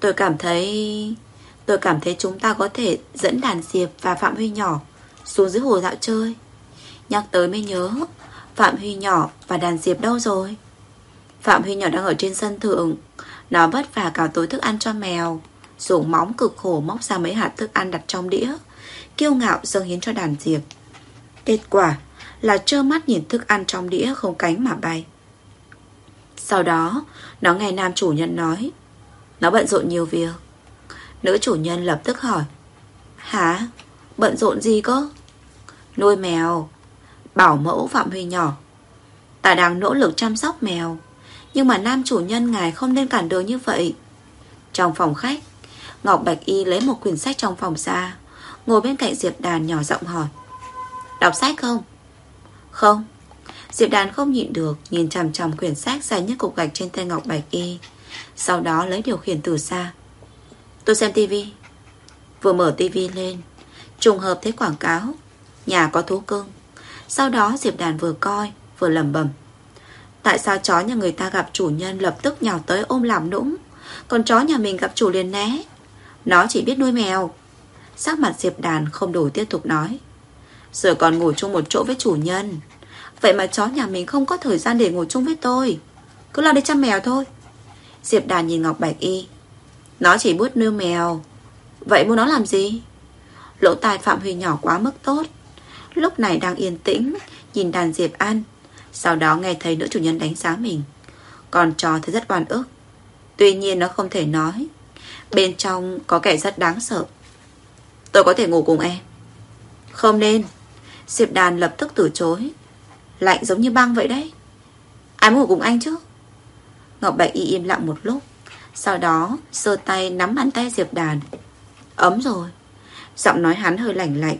Tôi cảm thấy Tôi cảm thấy chúng ta có thể dẫn đàn Diệp và Phạm Huy nhỏ xuống dưới hồ dạo chơi. Nhắc tới mới nhớ, Phạm Huy nhỏ và đàn Diệp đâu rồi? Phạm Huy nhỏ đang ở trên sân thượng. Nó vất vả cào tối thức ăn cho mèo. Dùng móng cực khổ móc ra mấy hạt thức ăn đặt trong đĩa. Kiêu ngạo dâng hiến cho đàn Diệp. Kết quả là trơ mắt nhìn thức ăn trong đĩa không cánh mà bay. Sau đó, nó nghe nam chủ nhân nói. Nó bận rộn nhiều việc. Nữ chủ nhân lập tức hỏi Hả? Bận rộn gì cơ? Nuôi mèo Bảo mẫu Phạm Huy nhỏ Ta đang nỗ lực chăm sóc mèo nhưng mà nam chủ nhân ngài không nên cản đường như vậy. Trong phòng khách, Ngọc Bạch Y lấy một quyển sách trong phòng ra, Ngồi bên cạnh Diệp Đàn nhỏ giọng hỏi, Đọc sách không? Không. Diệp Đàn không nhịn được, Nhìn chằm chằm quyển sách dài nhất cục gạch trên tay Ngọc Bạch Y, Sau đó lấy điều khiển từ xa. Tôi xem tivi Vừa mở tivi lên, Trùng hợp thấy quảng cáo, Nhà có thú cưng. Sau đó Diệp Đàn vừa coi, vừa lầm bầm Tại sao chó nhà người ta gặp chủ nhân Lập tức nhào tới ôm làm nũng? Còn chó nhà mình gặp chủ liền né. Nó chỉ biết nuôi mèo. Sắc mặt Diệp Đàn không đủ tiếp tục nói. Giờ còn ngủ chung một chỗ với chủ nhân. Vậy mà chó nhà mình không có thời gian để ngủ chung với tôi. Cứ lo đi chăm mèo thôi. Diệp Đàn nhìn Ngọc Bạch Y. Nó chỉ bút nuôi mèo. Vậy mua nó làm gì? Lỗ tai Phạm Huy nhỏ quá mức tốt. Lúc này đang yên tĩnh, Nhìn đàn Diệp ăn sau đó nghe thấy nữ chủ nhân đánh giá mình. Còn chó thấy rất oan ức. Tuy nhiên nó không thể nói. Bên trong có kẻ rất đáng sợ. Tôi có thể ngủ cùng em. Không nên. Diệp Đàn lập tức từ chối. Lạnh giống như băng vậy đấy. Ai muốn ngủ cùng anh chứ? Ngọc Bạch Y im lặng một lúc. Sau đó sơ tay nắm bàn tay Diệp Đàn. Ấm rồi. Giọng nói hắn hơi lạnh lạnh,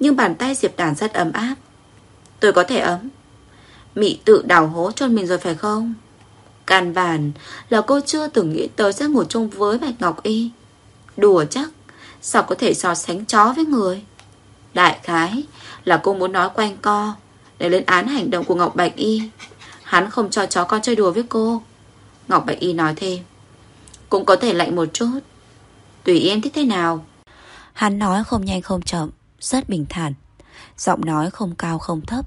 Nhưng bàn tay Diệp Đàn rất ấm áp. Tôi có thể ấm. Mị tự đào hố cho mình rồi phải không? Can vàn, là cô chưa từng nghĩ tới sẽ ngủ chung với Bạch Ngọc Y. Đùa chắc, Sao có thể so sánh chó với người? Đại khái là cô muốn nói quanh co, Để lên án hành động của Ngọc Bạch Y. Hắn không cho chó con chơi đùa với cô. Ngọc Bạch Y nói thêm, Cũng có thể lạnh một chút. Tùy em thích thế nào? Hắn nói không nhanh không chậm, Rất bình thản. Giọng nói không cao không thấp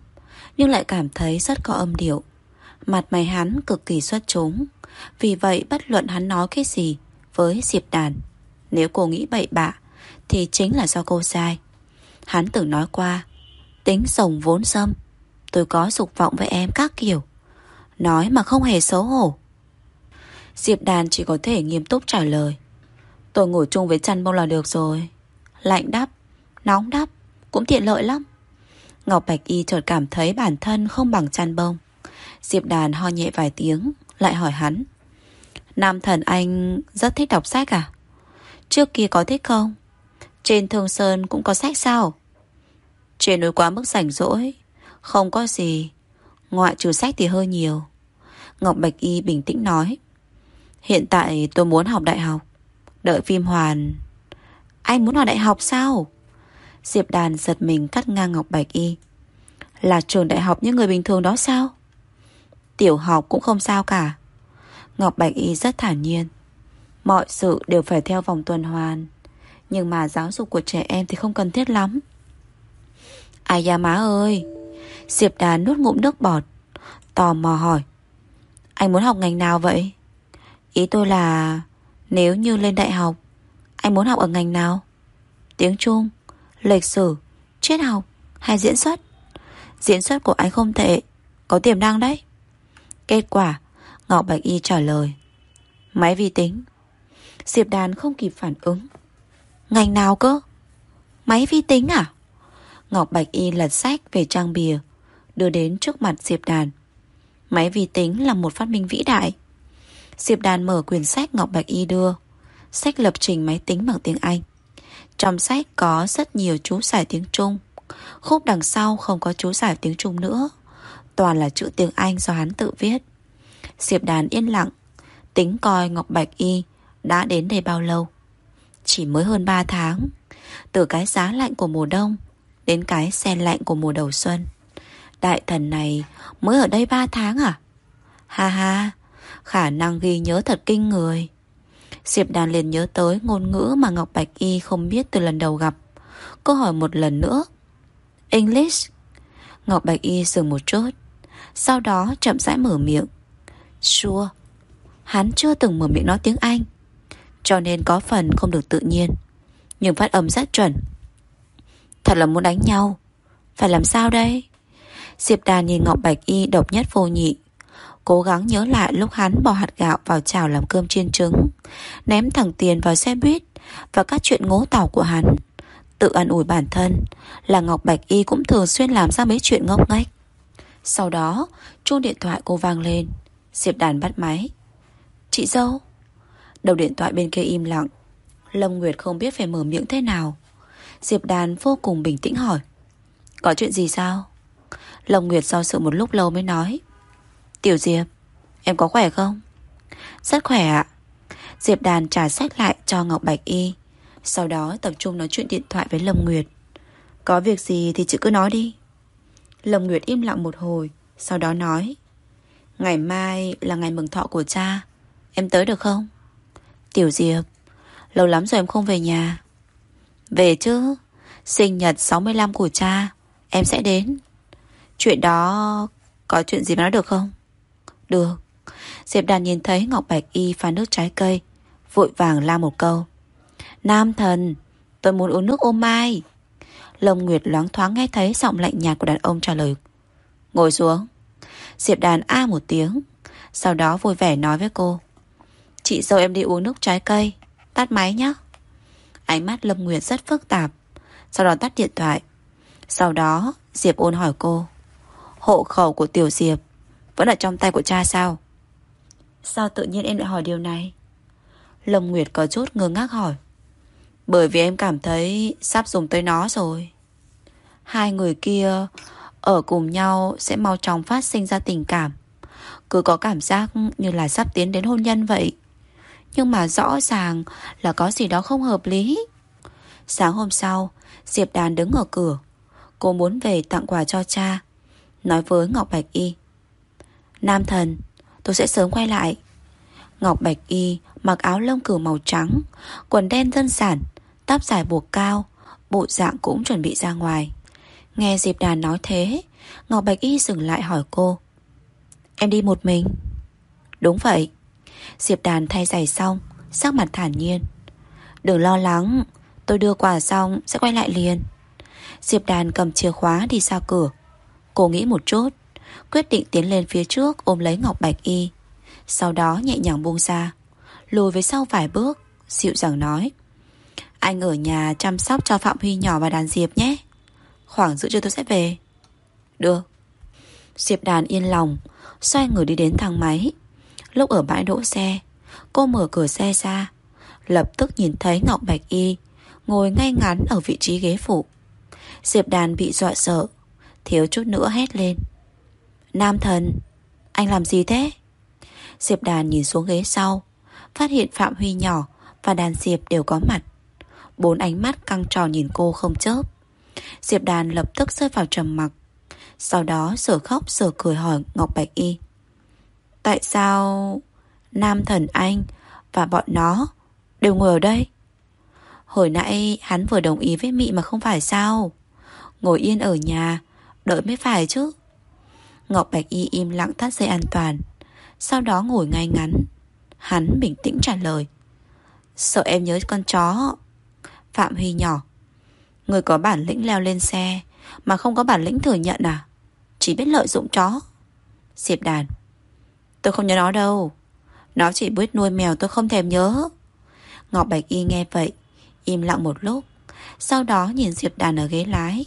nhưng lại cảm thấy rất có âm điệu. Mặt mày hắn cực kỳ xuất chúng. Vì vậy, bất luận hắn nói cái gì Với Diệp Đàn, Nếu cô nghĩ bậy bạ, Thì chính là do cô sai. Hắn từng nói qua, Tính rồng vốn xâm Tôi có dục vọng với em các kiểu, Nói mà không hề xấu hổ. Diệp Đàn chỉ có thể nghiêm túc trả lời, Tôi ngủ chung với chăn bông là được rồi. Lạnh đắp Nóng đắp Cũng tiện lợi lắm. Ngọc Bạch Y chợt cảm thấy bản thân không bằng chăn bông. Diệp Đàn ho nhẹ vài tiếng, Lại hỏi hắn. Nam thần anh rất thích đọc sách à? Trước kia có thích không? Trên Thương Sơn cũng có sách sao? Trên núi quá mức rảnh rỗi, Không có gì. Ngoại trừ sách thì hơi nhiều. Ngọc Bạch Y bình tĩnh nói. Hiện tại tôi muốn học đại học. Đợi phim hoàn. Anh muốn học đại học sao? Diệp Đàn giật mình cắt ngang Ngọc Bạch Y. Là trường đại học như người bình thường đó sao? Tiểu học cũng không sao cả. Ngọc Bạch Y rất thản nhiên. Mọi sự đều phải theo vòng tuần hoàn. Nhưng mà giáo dục của trẻ em thì không cần thiết lắm. Ai da má ơi! Diệp Đàn nuốt ngụm nước bọt Tò mò hỏi. Anh muốn học ngành nào vậy? Ý tôi là Nếu như lên đại học Anh muốn học ở ngành nào? Tiếng Trung, lịch sử, triết học Hay diễn xuất? Diễn xuất của anh không tệ Có tiềm năng đấy. Kết quả Ngọc Bạch Y trả lời Máy vi tính. Diệp Đàn không kịp phản ứng. Ngành nào cơ? Máy vi tính à? Ngọc Bạch Y lật sách về trang bìa Đưa đến trước mặt Diệp Đàn. Máy vi tính là một phát minh vĩ đại. Diệp Đàn mở quyển sách Ngọc Bạch Y đưa. Sách lập trình máy tính bằng tiếng Anh. Trong sách có rất nhiều chú giải tiếng Trung. Khúc đằng sau không có chú giải tiếng Trung nữa. Toàn là chữ tiếng Anh do hắn tự viết. Diệp Đàn yên lặng. Tính coi Ngọc Bạch Y Đã đến đây bao lâu? Chỉ mới hơn 3 tháng. Từ cái giá lạnh của mùa đông Đến cái sen lạnh của mùa đầu xuân. Đại thần này Mới ở đây 3 tháng à? Ha ha, Khả năng ghi nhớ thật kinh người. Diệp Đàn liền nhớ tới ngôn ngữ mà Ngọc Bạch Y không biết từ lần đầu gặp. Cô hỏi một lần nữa. English? Ngọc Bạch Y dừng một chút. Sau đó chậm rãi mở miệng. Sure. Hắn chưa từng mở miệng nói tiếng Anh. Cho nên có phần không được tự nhiên. Nhưng phát âm rất chuẩn. Thật là muốn đánh nhau. Phải làm sao đây? Diệp Đàn nhìn Ngọc Bạch Y độc nhất vô nhị Cố gắng nhớ lại lúc hắn bỏ hạt gạo vào chảo làm cơm chiên trứng, Ném thẳng tiền vào xe buýt Và các chuyện ngố tàu của hắn. Tự ăn ủi bản thân Là Ngọc Bạch Y cũng thường xuyên làm ra mấy chuyện ngốc nghếch. Sau đó, chuông điện thoại cô vang lên. Diệp đàn bắt máy. Chị dâu. Đầu điện thoại bên kia im lặng. Lâm Nguyệt không biết phải mở miệng thế nào. Diệp đàn vô cùng bình tĩnh hỏi. Có chuyện gì sao? Lâm Nguyệt do sự một lúc lâu mới nói. Tiểu Diệp, Em có khỏe không? Rất khỏe ạ. Diệp Đàn trả sách lại cho Ngọc Bạch Y, Sau đó tập trung nói chuyện điện thoại với Lâm Nguyệt. Có việc gì thì chị cứ nói đi. Lâm Nguyệt im lặng một hồi, Sau đó nói, Ngày mai là ngày mừng thọ của cha, Em tới được không? Tiểu Diệp, Lâu lắm rồi em không về nhà. Về chứ, Sinh nhật 65 của cha, Em sẽ đến. Chuyện đó Có chuyện gì mà nói được không? Được. Diệp Đàn nhìn thấy Ngọc Bạch Y pha nước trái cây, Vội vàng la một câu. Nam thần, Tôi muốn uống nước ô mai. Lông Nguyệt loáng thoáng nghe thấy giọng lạnh nhạt của đàn ông trả lời. Ngồi xuống. Diệp Đàn a một tiếng, Sau đó vui vẻ nói với cô. Chị dâu em đi uống nước trái cây, Tắt máy nhé Ánh mắt Lâm Nguyệt rất phức tạp, Sau đó tắt điện thoại. Sau đó, Diệp ôn hỏi cô. Hộ khẩu của Tiểu Diệp vẫn ở trong tay của cha sao? Sao tự nhiên em lại hỏi điều này? Lâm Nguyệt có chút ngơ ngác hỏi. Bởi vì em cảm thấy Sắp dùng tới nó rồi. Hai người kia Ở cùng nhau sẽ mau chóng phát sinh ra tình cảm. Cứ có cảm giác như là sắp tiến đến hôn nhân vậy. Nhưng mà rõ ràng Là có gì đó không hợp lý. Sáng hôm sau, Diệp Đàn đứng ở cửa. Cô muốn về tặng quà cho cha. Nói với Ngọc Bạch Y. Nam thần, Tôi sẽ sớm quay lại. Ngọc Bạch Y mặc áo lông cừu màu trắng, Quần đen dân sản, Tóc dài buộc cao, Bộ dạng cũng chuẩn bị ra ngoài. Nghe Diệp Đàn nói thế, Ngọc Bạch Y dừng lại hỏi cô, Em đi một mình? Đúng vậy. Diệp Đàn thay giày xong, Sắc mặt thản nhiên. Đừng lo lắng, Tôi đưa quà xong sẽ quay lại liền. Diệp Đàn cầm chìa khóa đi ra cửa. Cô nghĩ một chút Quyết định tiến lên phía trước ôm lấy Ngọc Bạch Y. Sau đó nhẹ nhàng buông ra, Lùi về sau vài bước, Dịu dàng nói, Anh ở nhà chăm sóc cho Phạm Huy nhỏ và đàn Diệp nhé. Khoảng giữa trưa tôi sẽ về. Được. Diệp đàn yên lòng, Xoay người đi đến thang máy. Lúc ở bãi đỗ xe, Cô mở cửa xe ra, Lập tức nhìn thấy Ngọc Bạch Y Ngồi ngay ngắn ở vị trí ghế phụ. Diệp đàn bị dọa sợ, Thiếu chút nữa hét lên. Nam thần. Anh làm gì thế? Diệp đàn nhìn xuống ghế sau, Phát hiện Phạm Huy nhỏ Và đàn Diệp đều có mặt. Bốn ánh mắt căng tròn nhìn cô không chớp. Diệp đàn lập tức rơi vào trầm mặc, Sau đó sửa khóc, sửa cười hỏi Ngọc Bạch Y. Tại sao Nam thần anh Và bọn nó Đều ngồi ở đây? Hồi nãy hắn vừa đồng ý với Mị mà không phải sao? Ngồi yên ở nhà, Đợi mới phải chứ. Ngọc Bạch Y im lặng thắt dây an toàn. Sau đó ngồi ngay ngắn. Hắn bình tĩnh trả lời. Sợ em nhớ con chó. Phạm Huy nhỏ. Người có bản lĩnh leo lên xe, Mà không có bản lĩnh thừa nhận à? Chỉ biết lợi dụng chó. Diệp đàn. Tôi không nhớ nó đâu. Nó chỉ biết nuôi mèo tôi không thèm nhớ. Ngọc Bạch Y nghe vậy, Im lặng một lúc. Sau đó nhìn Diệp đàn ở ghế lái.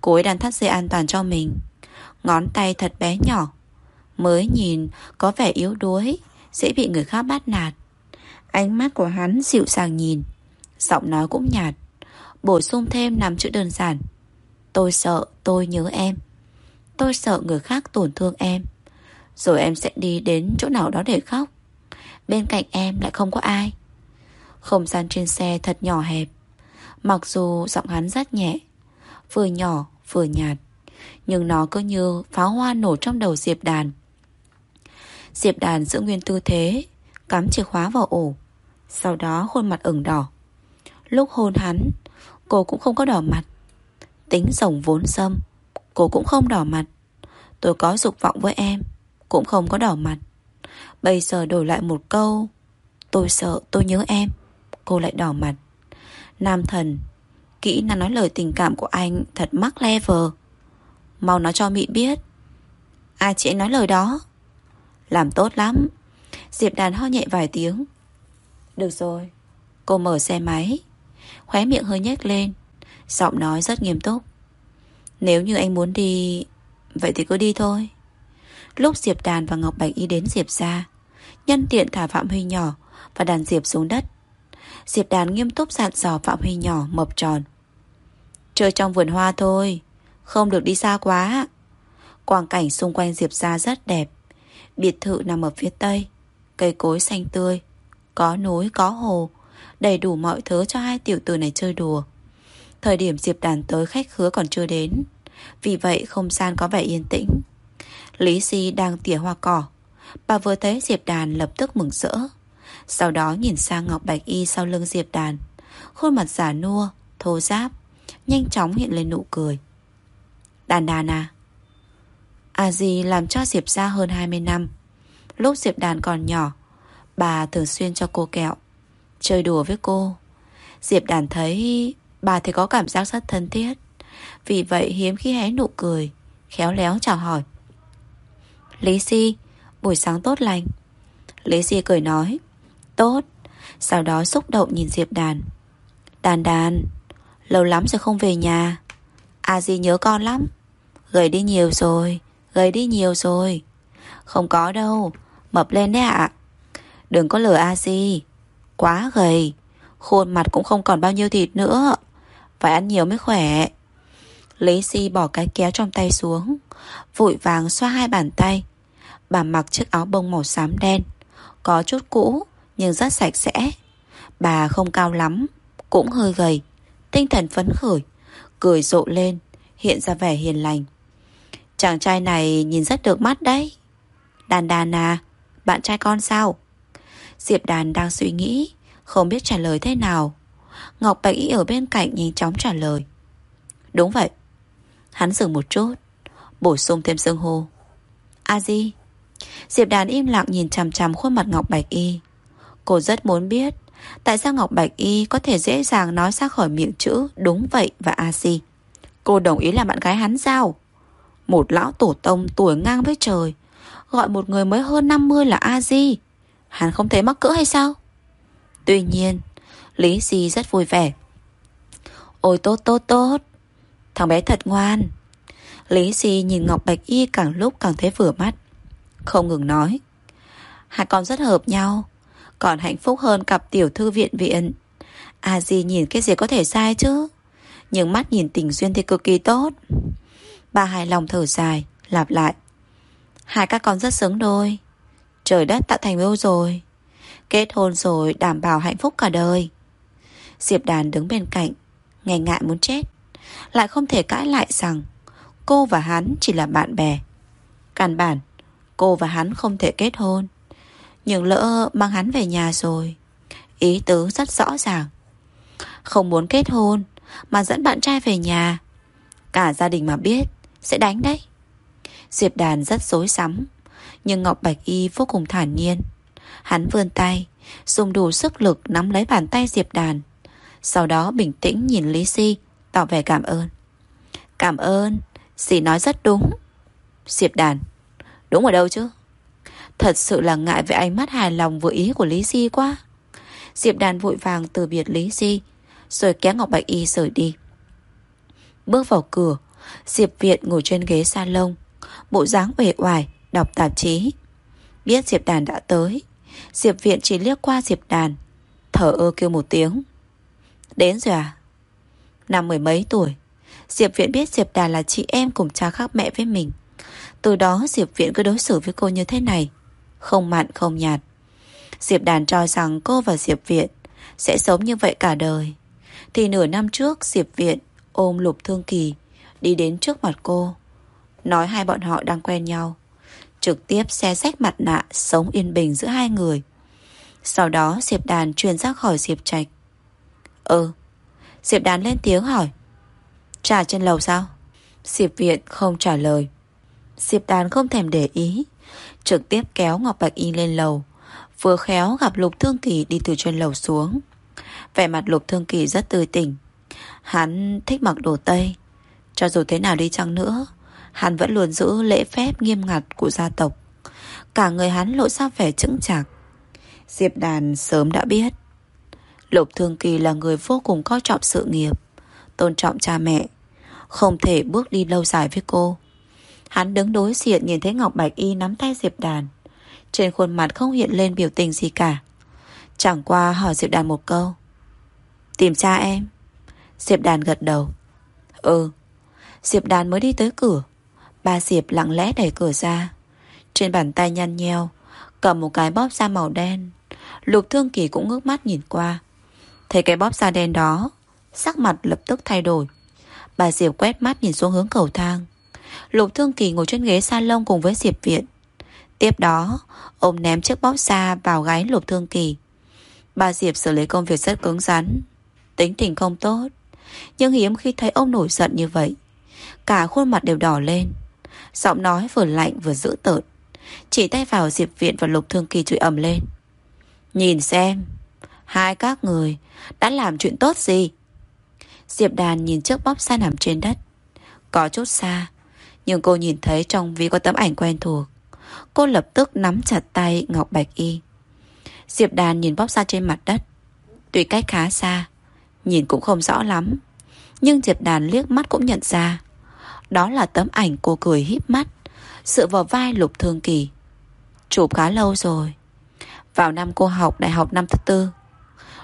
Cô ấy đang thắt dây an toàn cho mình. Ngón tay thật bé nhỏ. Mới nhìn, có vẻ yếu đuối, Dễ bị người khác bắt nạt. Ánh mắt của hắn dịu dàng nhìn, Giọng nói cũng nhạt. Bổ sung thêm nằm chữ đơn giản. Tôi sợ tôi nhớ em. Tôi sợ người khác tổn thương em. Rồi em sẽ đi đến chỗ nào đó để khóc. Bên cạnh em lại không có ai. Không gian trên xe thật nhỏ hẹp. Mặc dù giọng hắn rất nhẹ, Vừa nhỏ, vừa nhạt. Nhưng nó cứ như pháo hoa nổ trong đầu Diệp Đàn. Diệp Đàn giữ nguyên tư thế, Cắm chìa khóa vào ổ. Sau đó khuôn mặt ửng đỏ. Lúc hôn hắn, Cô cũng không có đỏ mặt. Tính rồng vốn xâm Cô cũng không đỏ mặt. Tôi có dục vọng với em, Cũng không có đỏ mặt. Bây giờ đổi lại một câu, Tôi sợ tôi nhớ em, Cô lại đỏ mặt. Nam thần, Kỹ năng nói lời tình cảm của anh Thật mắc level. Mau nói cho Mị biết. Ai chị nói lời đó. Làm tốt lắm. Diệp đàn ho nhẹ vài tiếng. Được rồi, Cô mở xe máy. Khóe miệng hơi nhếch lên. Giọng nói rất nghiêm túc. Nếu như anh muốn đi, Vậy thì cứ đi thôi. Lúc Diệp Đàn và Ngọc Bạch Y đến Diệp ra Nhân tiện thả Phạm Huy nhỏ Và đàn Diệp xuống đất. Diệp Đàn nghiêm túc dặn dò Phạm Huy nhỏ mập tròn. Chơi trong vườn hoa thôi. Không được đi xa quá. Quang cảnh xung quanh Diệp gia rất đẹp. Biệt thự nằm ở phía tây Cây cối xanh tươi Có núi có hồ Đầy đủ mọi thứ cho hai tiểu tử này chơi đùa. Thời điểm Diệp Đàn tới khách khứa còn chưa đến Vì vậy không gian có vẻ yên tĩnh. Lý Si đang tỉa hoa cỏ. Bà vừa thấy Diệp Đàn lập tức mừng rỡ. Sau đó nhìn sang Ngọc Bạch Y sau lưng Diệp Đàn. Khuôn mặt giả nua, thô giáp Nhanh chóng hiện lên nụ cười. Đàn đàn à À gì làm cho Diệp ra hơn 20 năm. Lúc Diệp Đàn còn nhỏ, Bà thường xuyên cho cô kẹo, Chơi đùa với cô. Diệp Đàn thấy bà thì có cảm giác rất thân thiết. Vì vậy hiếm khi hé nụ cười, Khéo léo chào hỏi. Lý Si, Buổi sáng tốt lành. Lý Si cười nói, Tốt. Sau đó xúc động nhìn Diệp Đàn. Đàn đàn, Lâu lắm rồi không về nhà. A Di nhớ con lắm. Gầy đi nhiều rồi, Gầy đi nhiều rồi. Không có đâu, Mập lên đấy ạ. Đừng có lừa A Di. Quá gầy, Khuôn mặt cũng không còn bao nhiêu thịt nữa. Phải ăn nhiều mới khỏe. Lý Si bỏ cái kéo trong tay xuống, Vội vàng xoa hai bàn tay. Bà mặc chiếc áo bông màu xám đen, Có chút cũ Nhưng rất sạch sẽ. Bà không cao lắm, Cũng hơi gầy, Tinh thần phấn khởi, Cười rộ lên, Hiện ra vẻ hiền lành. Chàng trai này nhìn rất được mắt đấy. Đàn đàn à Bạn trai con sao? Diệp đàn đang suy nghĩ, Không biết trả lời thế nào. Ngọc Bạch Y ở bên cạnh nhanh chóng trả lời. Đúng vậy. Hắn dừng một chút, Bổ sung thêm xương hô. A Di. Diệp đàn im lặng nhìn chằm chằm khuôn mặt Ngọc Bạch Y. Cô rất muốn biết, Tại sao Ngọc Bạch Y có thể dễ dàng nói ra khỏi miệng chữ Đúng vậy và A Di? Cô đồng ý là bạn gái hắn sao? Một lão tổ tông tuổi ngang với trời, Gọi một người mới hơn 50 là A Di. Hắn không thấy mắc cỡ hay sao? Tuy nhiên, Lý Di rất vui vẻ. Ôi tốt tốt tốt. Thằng bé thật ngoan. Lý Di nhìn Ngọc Bạch Y càng lúc càng thấy vừa mắt. Không ngừng nói, Hai con rất hợp nhau. Còn hạnh phúc hơn cặp tiểu thư viện viện. A Di nhìn cái gì có thể sai chứ? Nhưng mắt nhìn tình duyên thì cực kỳ tốt. Bà hài lòng thở dài, Lặp lại. Hai các con rất sướng đôi. Trời đất tạo thành yêu rồi. Kết hôn rồi đảm bảo hạnh phúc cả đời. Diệp đàn đứng bên cạnh Nghe ngại muốn chết. Lại không thể cãi lại rằng, Cô và hắn chỉ là bạn bè. Căn bản, Cô và hắn không thể kết hôn. Nhưng lỡ mang hắn về nhà rồi, Ý tứ rất rõ ràng. Không muốn kết hôn, Mà dẫn bạn trai về nhà. Cả gia đình mà biết sẽ đánh đấy. Diệp đàn rất dối sắm Nhưng Ngọc Bạch Y vô cùng thản nhiên. Hắn vươn tay, Dùng đủ sức lực nắm lấy bàn tay Diệp đàn. Sau đó bình tĩnh nhìn Lý Si, Tỏ vẻ cảm ơn. Cảm ơn Dì nói rất đúng. Diệp đàn, Đúng ở đâu chứ? Thật sự là ngại về ánh mắt hài lòng vừa ý của Lý Di quá. Diệp đàn vội vàng từ biệt Lý Di Rồi kéo Ngọc Bạch Y rời đi. Bước vào cửa Diệp Việt ngồi trên ghế salon, Bộ dáng uể oải, Đọc tạp chí. Biết Diệp đàn đã tới. Diệp Viện chỉ liếc qua Diệp đàn, Thở ơ kêu một tiếng. Đến rồi à? Năm mười mấy tuổi, Diệp Viện biết Diệp Đàn là chị em cùng cha khác mẹ với mình. Từ đó Diệp Viện cứ đối xử với cô như thế này, Không mặn, không nhạt. Diệp Đàn cho rằng cô và Diệp Viện Sẽ sống như vậy cả đời. Thì nửa năm trước, Diệp Viện ôm Lục Thương Kỳ Đi đến trước mặt cô. Nói hai bọn họ đang quen nhau. Trực tiếp xe sách mặt nạ Sống yên bình giữa hai người. Sau đó Diệp Đàn truyền ra khỏi Diệp Trạch. Ừ Diệp Đàn lên tiếng hỏi Trà trên lầu sao? Diệp Viện không trả lời. Diệp Đàn không thèm để ý, Trực tiếp kéo Ngọc Bạch Y lên lầu, Vừa khéo gặp Lục Thương Kỳ đi từ trên lầu xuống. Vẻ mặt Lục Thương Kỳ rất tươi tỉnh. Hắn thích mặc đồ Tây cho dù thế nào đi chăng nữa, Hắn vẫn luôn giữ lễ phép nghiêm ngặt của gia tộc. Cả người hắn lộ ra vẻ chững chạc. Diệp Đàn sớm đã biết, Lục Thương Kỳ là người vô cùng coi trọng sự nghiệp, Tôn trọng cha mẹ, Không thể bước đi lâu dài với cô. Hắn đứng đối diện nhìn thấy Ngọc Bạch Y nắm tay Diệp Đàn, Trên khuôn mặt không hiện lên biểu tình gì cả. Chẳng qua hỏi Diệp Đàn một câu, Tìm cha em? Diệp Đàn gật đầu Ừ Diệp Đàn mới đi tới cửa. Ba Diệp lặng lẽ đẩy cửa ra. Trên bàn tay nhăn nheo, Cầm một cái bóp da màu đen. Lục Thương Kỳ cũng ngước mắt nhìn qua. Thấy cái bóp da đen đó, Sắc mặt lập tức thay đổi. Bà Diệp quét mắt nhìn xuống hướng cầu thang. Lục Thương Kỳ ngồi trên ghế salon cùng với Diệp Viện. Tiếp đó Ôm ném chiếc bóp da vào gáy Lục Thương Kỳ. Bà Diệp xử lý công việc rất cứng rắn, Tính tình không tốt. Nhưng hiếm khi thấy ông nổi giận như vậy. Cả khuôn mặt đều đỏ lên. Giọng nói vừa lạnh vừa dữ tợn. Chỉ tay vào Diệp Viện và Lục Thương Kỳ chửi ầm lên. Nhìn xem, Hai các người Đã làm chuyện tốt gì? Diệp Đàn nhìn chiếc bóp xa nằm trên đất. Có chút xa, Nhưng cô nhìn thấy trong ví có tấm ảnh quen thuộc. Cô lập tức nắm chặt tay Ngọc Bạch Y. Diệp Đàn nhìn bóp xa trên mặt đất. Tuy cách khá xa, Nhìn cũng không rõ lắm. Nhưng Diệp Đàn liếc mắt cũng nhận ra đó là tấm ảnh cô cười híp mắt Sự vào vai Lục Thương Kỳ. Chụp khá lâu rồi. Vào năm cô học đại học năm thứ tư,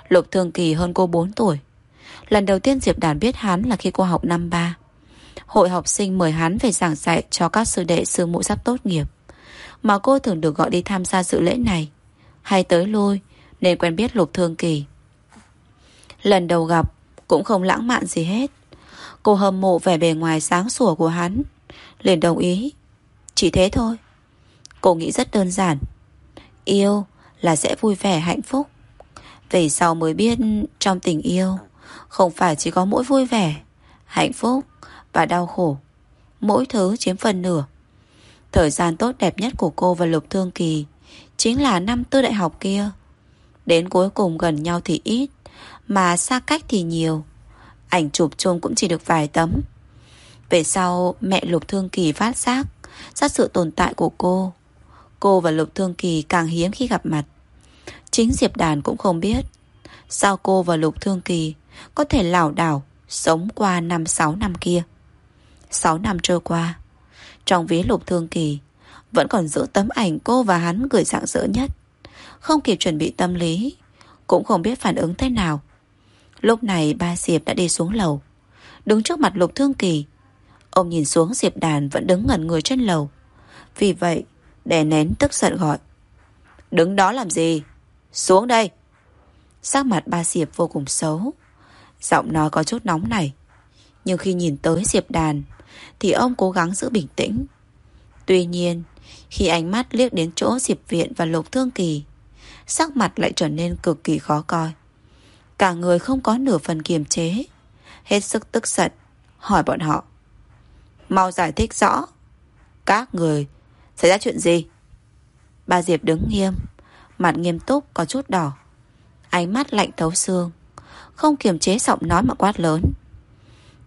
Lục Thương Kỳ hơn cô 4 tuổi. Lần đầu tiên Diệp Đàn biết hắn là khi cô học năm 3 Hội học sinh mời hắn về giảng dạy cho các sư đệ sư mụ sắp tốt nghiệp. Mà cô thường được gọi đi tham gia sự lễ này. Hay tới lui, Nên quen biết Lục Thương Kỳ. Lần đầu gặp Cũng không lãng mạn gì hết. Cô hâm mộ vẻ bề ngoài sáng sủa của hắn. Liền đồng ý. Chỉ thế thôi. Cô nghĩ rất đơn giản. Yêu là sẽ vui vẻ hạnh phúc. Về sau mới biết Trong tình yêu Không phải chỉ có mỗi vui vẻ, Hạnh phúc và đau khổ. Mỗi thứ chiếm phần nửa. Thời gian tốt đẹp nhất của cô và Lục Thương Kỳ Chính là năm tư đại học kia. Đến cuối cùng gần nhau thì ít, Mà xa cách thì nhiều. Ảnh chụp chung cũng chỉ được vài tấm. Về sau, mẹ Lục Thương Kỳ phát giác Giác sự tồn tại của cô. Cô và Lục Thương Kỳ càng hiếm khi gặp mặt. Chính Diệp Đàn cũng không biết Sao cô và Lục Thương Kỳ Có thể lảo đảo Sống qua 5-6 năm kia. 6 năm trôi qua, Trong ví Lục Thương Kỳ Vẫn còn giữ tấm ảnh cô và hắn gửi dạng dỡ nhất. Không kịp chuẩn bị tâm lý, Cũng không biết phản ứng thế nào. Lúc này ba Diệp đã đi xuống lầu. Đứng trước mặt Lục Thương Kỳ, Ông nhìn xuống Diệp Đàn vẫn đứng ngẩn người trên lầu. Vì vậy, Đè nén tức giận gọi. Đứng đó làm gì? Xuống đây. Sắc mặt ba Diệp vô cùng xấu. Giọng nói có chút nóng này Nhưng khi nhìn tới Diệp Đàn, Thì ông cố gắng giữ bình tĩnh. Tuy nhiên, Khi ánh mắt liếc đến chỗ Diệp Viện và Lục Thương Kỳ, Sắc mặt lại trở nên cực kỳ khó coi. Cả người không có nửa phần kiềm chế. Hết sức tức giận, Hỏi bọn họ. Mau giải thích rõ, Các người, Xảy ra chuyện gì? Bà Diệp đứng nghiêm, Mặt nghiêm túc, có chút đỏ. Ánh mắt lạnh thấu xương, Không kiềm chế giọng nói mà quát lớn.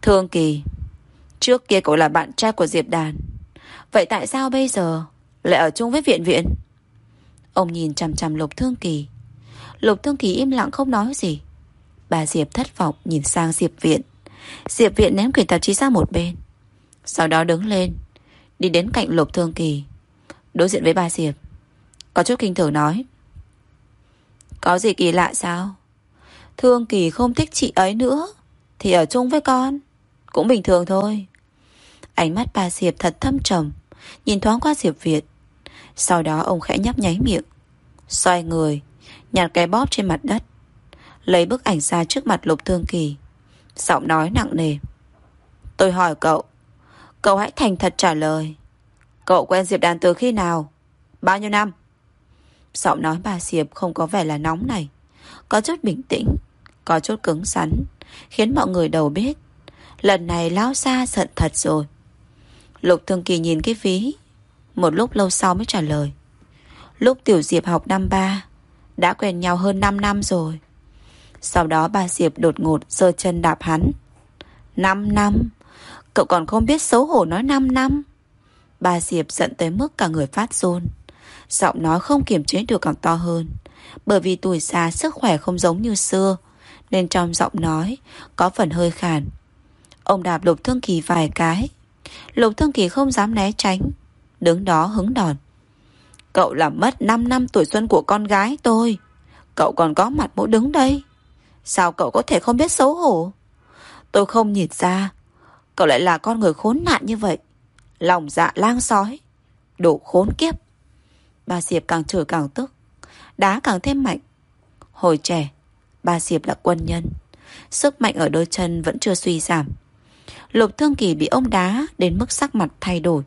Thương Kỳ, Trước kia cậu là bạn trai của Diệp Đàn. Vậy tại sao bây giờ Lại ở chung với viện viện? Ông nhìn chằm chằm Lục Thương Kỳ. Lục Thương Kỳ im lặng không nói gì. Bà Diệp thất vọng nhìn sang Diệp Viện. Diệp Viện ném quyển tạp chí sang một bên. Sau đó đứng lên, Đi đến cạnh Lục Thương Kỳ. Đối diện với bà Diệp, Có chút kinh thường nói, Có gì kỳ lạ sao? Thương Kỳ không thích chị ấy nữa, Thì ở chung với con, Cũng bình thường thôi. Ánh mắt bà Diệp thật thâm trầm, Nhìn thoáng qua Diệp Việt Sau đó ông khẽ nhấp nháy miệng, Xoay người, Nhặt cái bóp trên mặt đất. Lấy bức ảnh ra trước mặt Lục Thương Kỳ. Giọng nói nặng nề. Tôi hỏi cậu Cậu hãy thành thật trả lời. Cậu quen Diệp Đàn từ khi nào? Bao nhiêu năm? Giọng nói bà Diệp không có vẻ là nóng này. Có chút bình tĩnh, Có chút cứng rắn, Khiến mọi người đầu biết. Lần này lão xa giận thật rồi. Lục Thương Kỳ nhìn cái ví. Một lúc lâu sau mới trả lời. Lúc Tiểu Diệp học năm ba, Đã quen nhau hơn 5 năm rồi. Sau đó bà Diệp đột ngột giơ chân đạp hắn. 5 năm, Cậu còn không biết xấu hổ nói 5 năm. Bà Diệp giận tới mức cả người phát rôn Giọng nói không kiểm chế được càng to hơn. Bởi vì tuổi già sức khỏe không giống như xưa, Nên trong giọng nói Có phần hơi khàn. Ông đạp lục thương kỳ vài cái. Lục thương kỳ không dám né tránh, Đứng đó hứng đòn. Cậu làm mất 5 năm tuổi xuân của con gái tôi. Cậu còn có mặt mũi đứng đây. Sao cậu có thể không biết xấu hổ? Tôi không nhìn ra. Cậu lại là con người khốn nạn như vậy. Lòng dạ lang sói. Đồ khốn kiếp. Bà Diệp càng chửi càng tức. Đá càng thêm mạnh. Hồi trẻ, Bà Diệp là quân nhân. Sức mạnh ở đôi chân vẫn chưa suy giảm. Lục Thương Kỳ bị ông đá Đến mức sắc mặt thay đổi.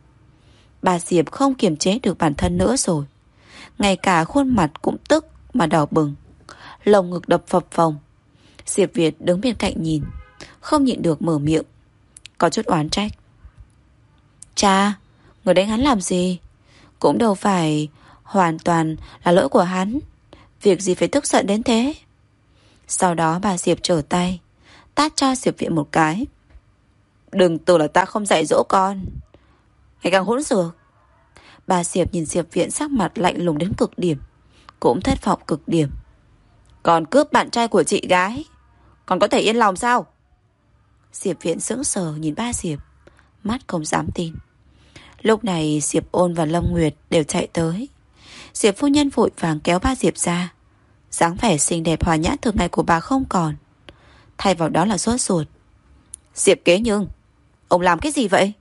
Bà Diệp không kiềm chế được bản thân nữa rồi. Ngay cả khuôn mặt cũng tức Mà đỏ bừng. Lồng ngực đập phập phồng. Diệp Việt đứng bên cạnh nhìn Không nhịn được mở miệng Có chút oán trách Cha, người đánh hắn làm gì? Cũng đâu phải hoàn toàn là lỗi của hắn. Việc gì phải tức giận đến thế? Sau đó bà Diệp trở tay, tát cho Diệp Việt một cái. Đừng tưởng là ta không dạy dỗ con. Ngày càng hỗn dược. Bà Diệp nhìn Diệp Viện sắc mặt lạnh lùng đến cực điểm. Cũng thất vọng cực điểm. Còn cướp bạn trai của chị gái. Còn có thể yên lòng sao? Diệp viện sững sờ nhìn ba Diệp. Mắt không dám tin. Lúc này Diệp ôn và Lâm Nguyệt đều chạy tới. Diệp phu nhân vội vàng kéo ba Diệp ra. dáng vẻ xinh đẹp hòa nhã thường ngày của bà không còn. Thay vào đó là sốt ruột. Diệp kế nhưng Ông làm cái gì vậy?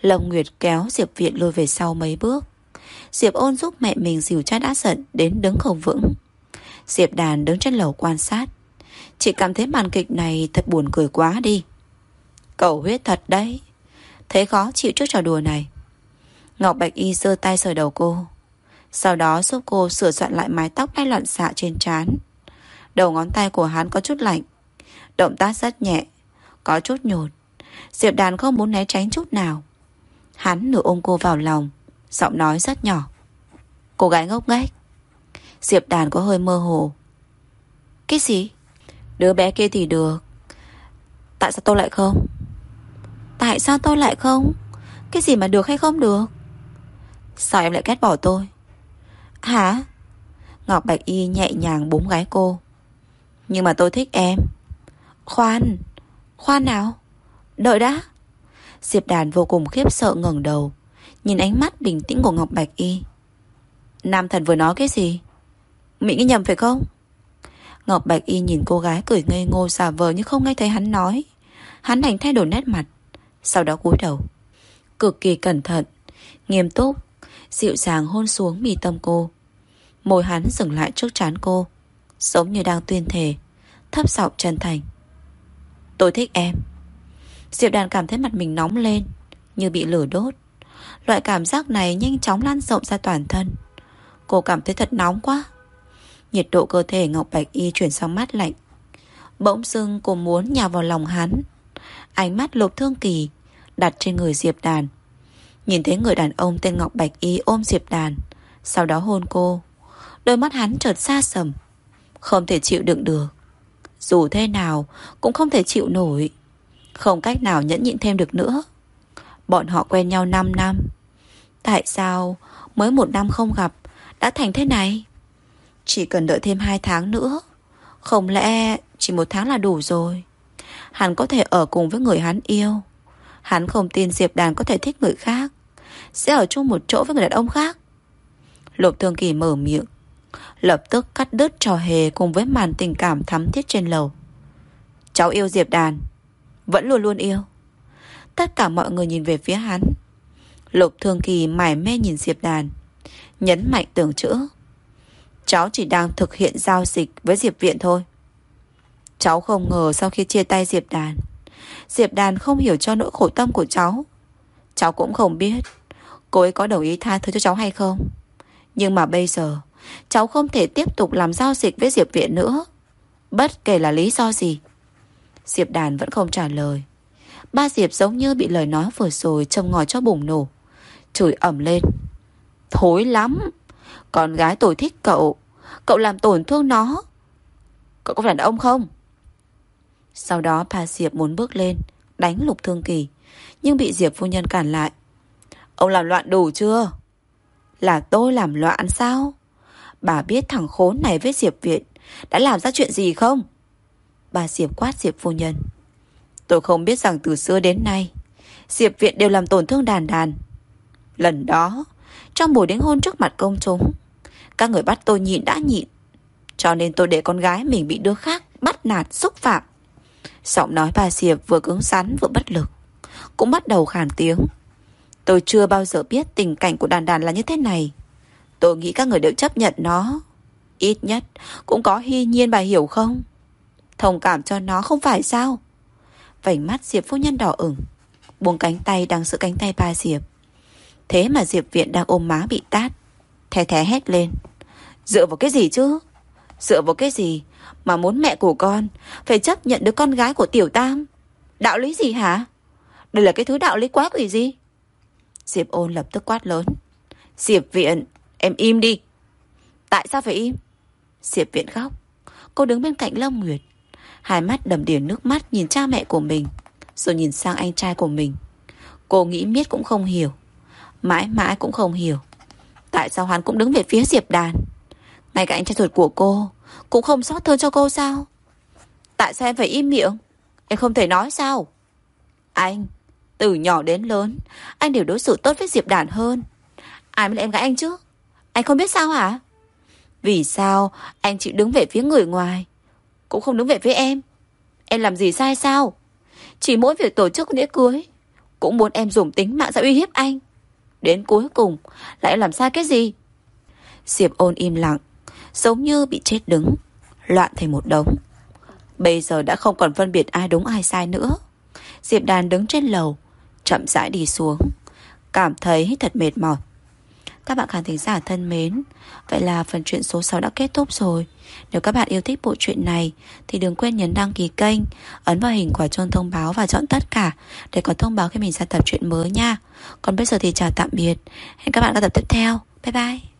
Lâm Nguyệt kéo Diệp viện lùi về sau mấy bước. Diệp ôn giúp mẹ mình dìu cha đã giận Đến đứng không vững. Diệp đàn đứng trên lầu quan sát. Chị cảm thấy màn kịch này thật buồn cười quá đi. Cậu huyết thật đấy. Thế khó chịu trước trò đùa này. Ngọc Bạch Y giơ tay sờ đầu cô. Sau đó giúp cô sửa soạn lại mái tóc hay loạn xạ trên trán. Đầu ngón tay của hắn có chút lạnh. Động tác rất nhẹ, Có chút nhột. Diệp đàn không muốn né tránh chút nào. Hắn nửa ôm cô vào lòng, Giọng nói rất nhỏ. Cô gái ngốc nghếch. Diệp đàn có hơi mơ hồ Cái gì? Đứa bé kia thì được Tại sao tôi lại không? Tại sao tôi lại không? Cái gì mà được hay không được? Sao em lại ghét bỏ tôi? Hả? Ngọc Bạch Y nhẹ nhàng búng gái cô Nhưng mà tôi thích em Khoan Khoan nào Đợi đã Diệp Đàn vô cùng khiếp sợ ngẩng đầu, Nhìn ánh mắt bình tĩnh của Ngọc Bạch Y Nam thần vừa nói cái gì Mỹ nghĩ nhầm phải không? Ngọc Bạch Y nhìn cô gái cười ngây ngô xà vờ như không nghe thấy hắn nói. Hắn đành thay đổi nét mặt, Sau đó cúi đầu. Cực kỳ cẩn thận, Nghiêm túc, Dịu dàng hôn xuống mì tâm cô. Môi hắn dừng lại trước trán cô, Giống như đang tuyên thề, Thấp giọng chân thành. Tôi thích em. Diệp đàn cảm thấy mặt mình nóng lên, Như bị lửa đốt. Loại cảm giác này nhanh chóng lan rộng ra toàn thân. Cô cảm thấy thật nóng quá. Nhiệt độ cơ thể Ngọc Bạch Y chuyển sang mát lạnh. Bỗng dưng cô muốn nhào vào lòng hắn. Ánh mắt lục thương kỳ Đặt trên người Diệp Đàn. Nhìn thấy người đàn ông tên Ngọc Bạch Y ôm Diệp Đàn, Sau đó hôn cô. Đôi mắt hắn chợt xa sầm. Không thể chịu đựng được. Dù thế nào, cũng không thể chịu nổi. Không cách nào nhẫn nhịn thêm được nữa. Bọn họ quen nhau 5 năm. Tại sao mới một năm không gặp, Đã thành thế này? Chỉ cần đợi thêm 2 tháng nữa. Không lẽ chỉ một tháng là đủ rồi? Hắn có thể ở cùng với người hắn yêu. Hắn không tin Diệp Đàn có thể thích người khác. Sẽ ở chung một chỗ với người đàn ông khác. Lục Thương Kỳ mở miệng. Lập tức cắt đứt trò hề Cùng với màn tình cảm thắm thiết trên lầu. Cháu yêu Diệp Đàn. Vẫn luôn luôn yêu. Tất cả mọi người nhìn về phía hắn. Lục Thương Kỳ mải mê nhìn Diệp Đàn. Nhấn mạnh tưởng chữ Cháu chỉ đang thực hiện giao dịch với Diệp Viện thôi. Cháu không ngờ sau khi chia tay Diệp Đàn Diệp Đàn không hiểu cho nỗi khổ tâm của cháu. Cháu cũng không biết Cô ấy có đồng ý tha thứ cho cháu hay không. Nhưng mà bây giờ, Cháu không thể tiếp tục làm giao dịch với Diệp Viện nữa, Bất kể là lý do gì. Diệp Đàn vẫn không trả lời. Ba Diệp giống như bị lời nói vừa rồi Trông ngòi cho bùng nổ, Chửi ẩm lên. Thối lắm! Con gái tôi thích cậu. Cậu làm tổn thương nó. Cậu có phải đàn ông không? Sau đó Pa Diệp muốn bước lên, Đánh lục thương kỳ, Nhưng bị Diệp phu nhân cản lại. Ông làm loạn đủ chưa? Là tôi làm loạn sao? Bà biết thằng khốn này với Diệp Viện Đã làm ra chuyện gì không? Bà Diệp quát Diệp phu nhân. Tôi không biết rằng từ xưa đến nay, Diệp Viện đều làm tổn thương đàn đàn. Lần đó, Trong buổi đính hôn trước mặt công chúng các người bắt tôi nhịn đã nhịn. Cho nên tôi để con gái mình bị đứa khác Bắt nạt, xúc phạm. Giọng nói bà Diệp vừa cứng rắn vừa bất lực, Cũng bắt đầu khàn tiếng. Tôi chưa bao giờ biết tình cảnh của đàn đàn là như thế này. Tôi nghĩ các người đều chấp nhận nó. Ít nhất, Cũng có hy nhiên bà hiểu không? Thông cảm cho nó không phải sao? Vành mắt Diệp phu nhân đỏ ửng, Buông cánh tay đang giữ cánh tay ba Diệp. Thế mà Diệp viện đang ôm má bị tát. Thè thè hét lên. Dựa vào cái gì chứ? Dựa vào cái gì Mà muốn mẹ của con Phải chấp nhận đứa con gái của tiểu tam? Đạo lý gì hả? Đây là cái thứ đạo lý quá quỷ gì? Diệp ôn lập tức quát lớn. Diệp viện, Em im đi. Tại sao phải im? Diệp viện khóc. Cô đứng bên cạnh Lâm Nguyệt. Hai mắt đầm đìa nước mắt nhìn cha mẹ của mình, Rồi nhìn sang anh trai của mình. Cô nghĩ miết cũng không hiểu, Mãi mãi cũng không hiểu. Tại sao hắn cũng đứng về phía Diệp Đàn? Ngay cả anh trai ruột của cô Cũng không xót thương cho cô sao? Tại sao em phải im miệng? Em không thể nói sao? Anh, Từ nhỏ đến lớn, Anh đều đối xử tốt với Diệp Đàn hơn. Ai mới là em gái anh chứ? Anh không biết sao hả? Vì sao anh chỉ đứng về phía người ngoài, Cũng không đứng về phía em? Em làm gì sai sao? Chỉ mỗi việc tổ chức lễ cưới, Cũng muốn em dùng tính mạng ra uy hiếp anh. Đến cuối cùng, Lại làm sai cái gì? Diệp ôn im lặng, Giống như bị chết đứng, Loạn thành một đống. Bây giờ đã không còn phân biệt ai đúng ai sai nữa. Diệp đàn đứng trên lầu, Chậm rãi đi xuống, Cảm thấy thật mệt mỏi. Các bạn khán thính giả thân mến, Vậy là phần chuyện số 6 đã kết thúc rồi. Nếu các bạn yêu thích bộ truyện này, Thì đừng quên nhấn đăng ký kênh, Ấn vào hình quả chuông thông báo và chọn tất cả Để có thông báo khi mình ra tập truyện mới nha. Còn bây giờ thì chào tạm biệt. Hẹn các bạn ở tập tiếp theo. Bye bye.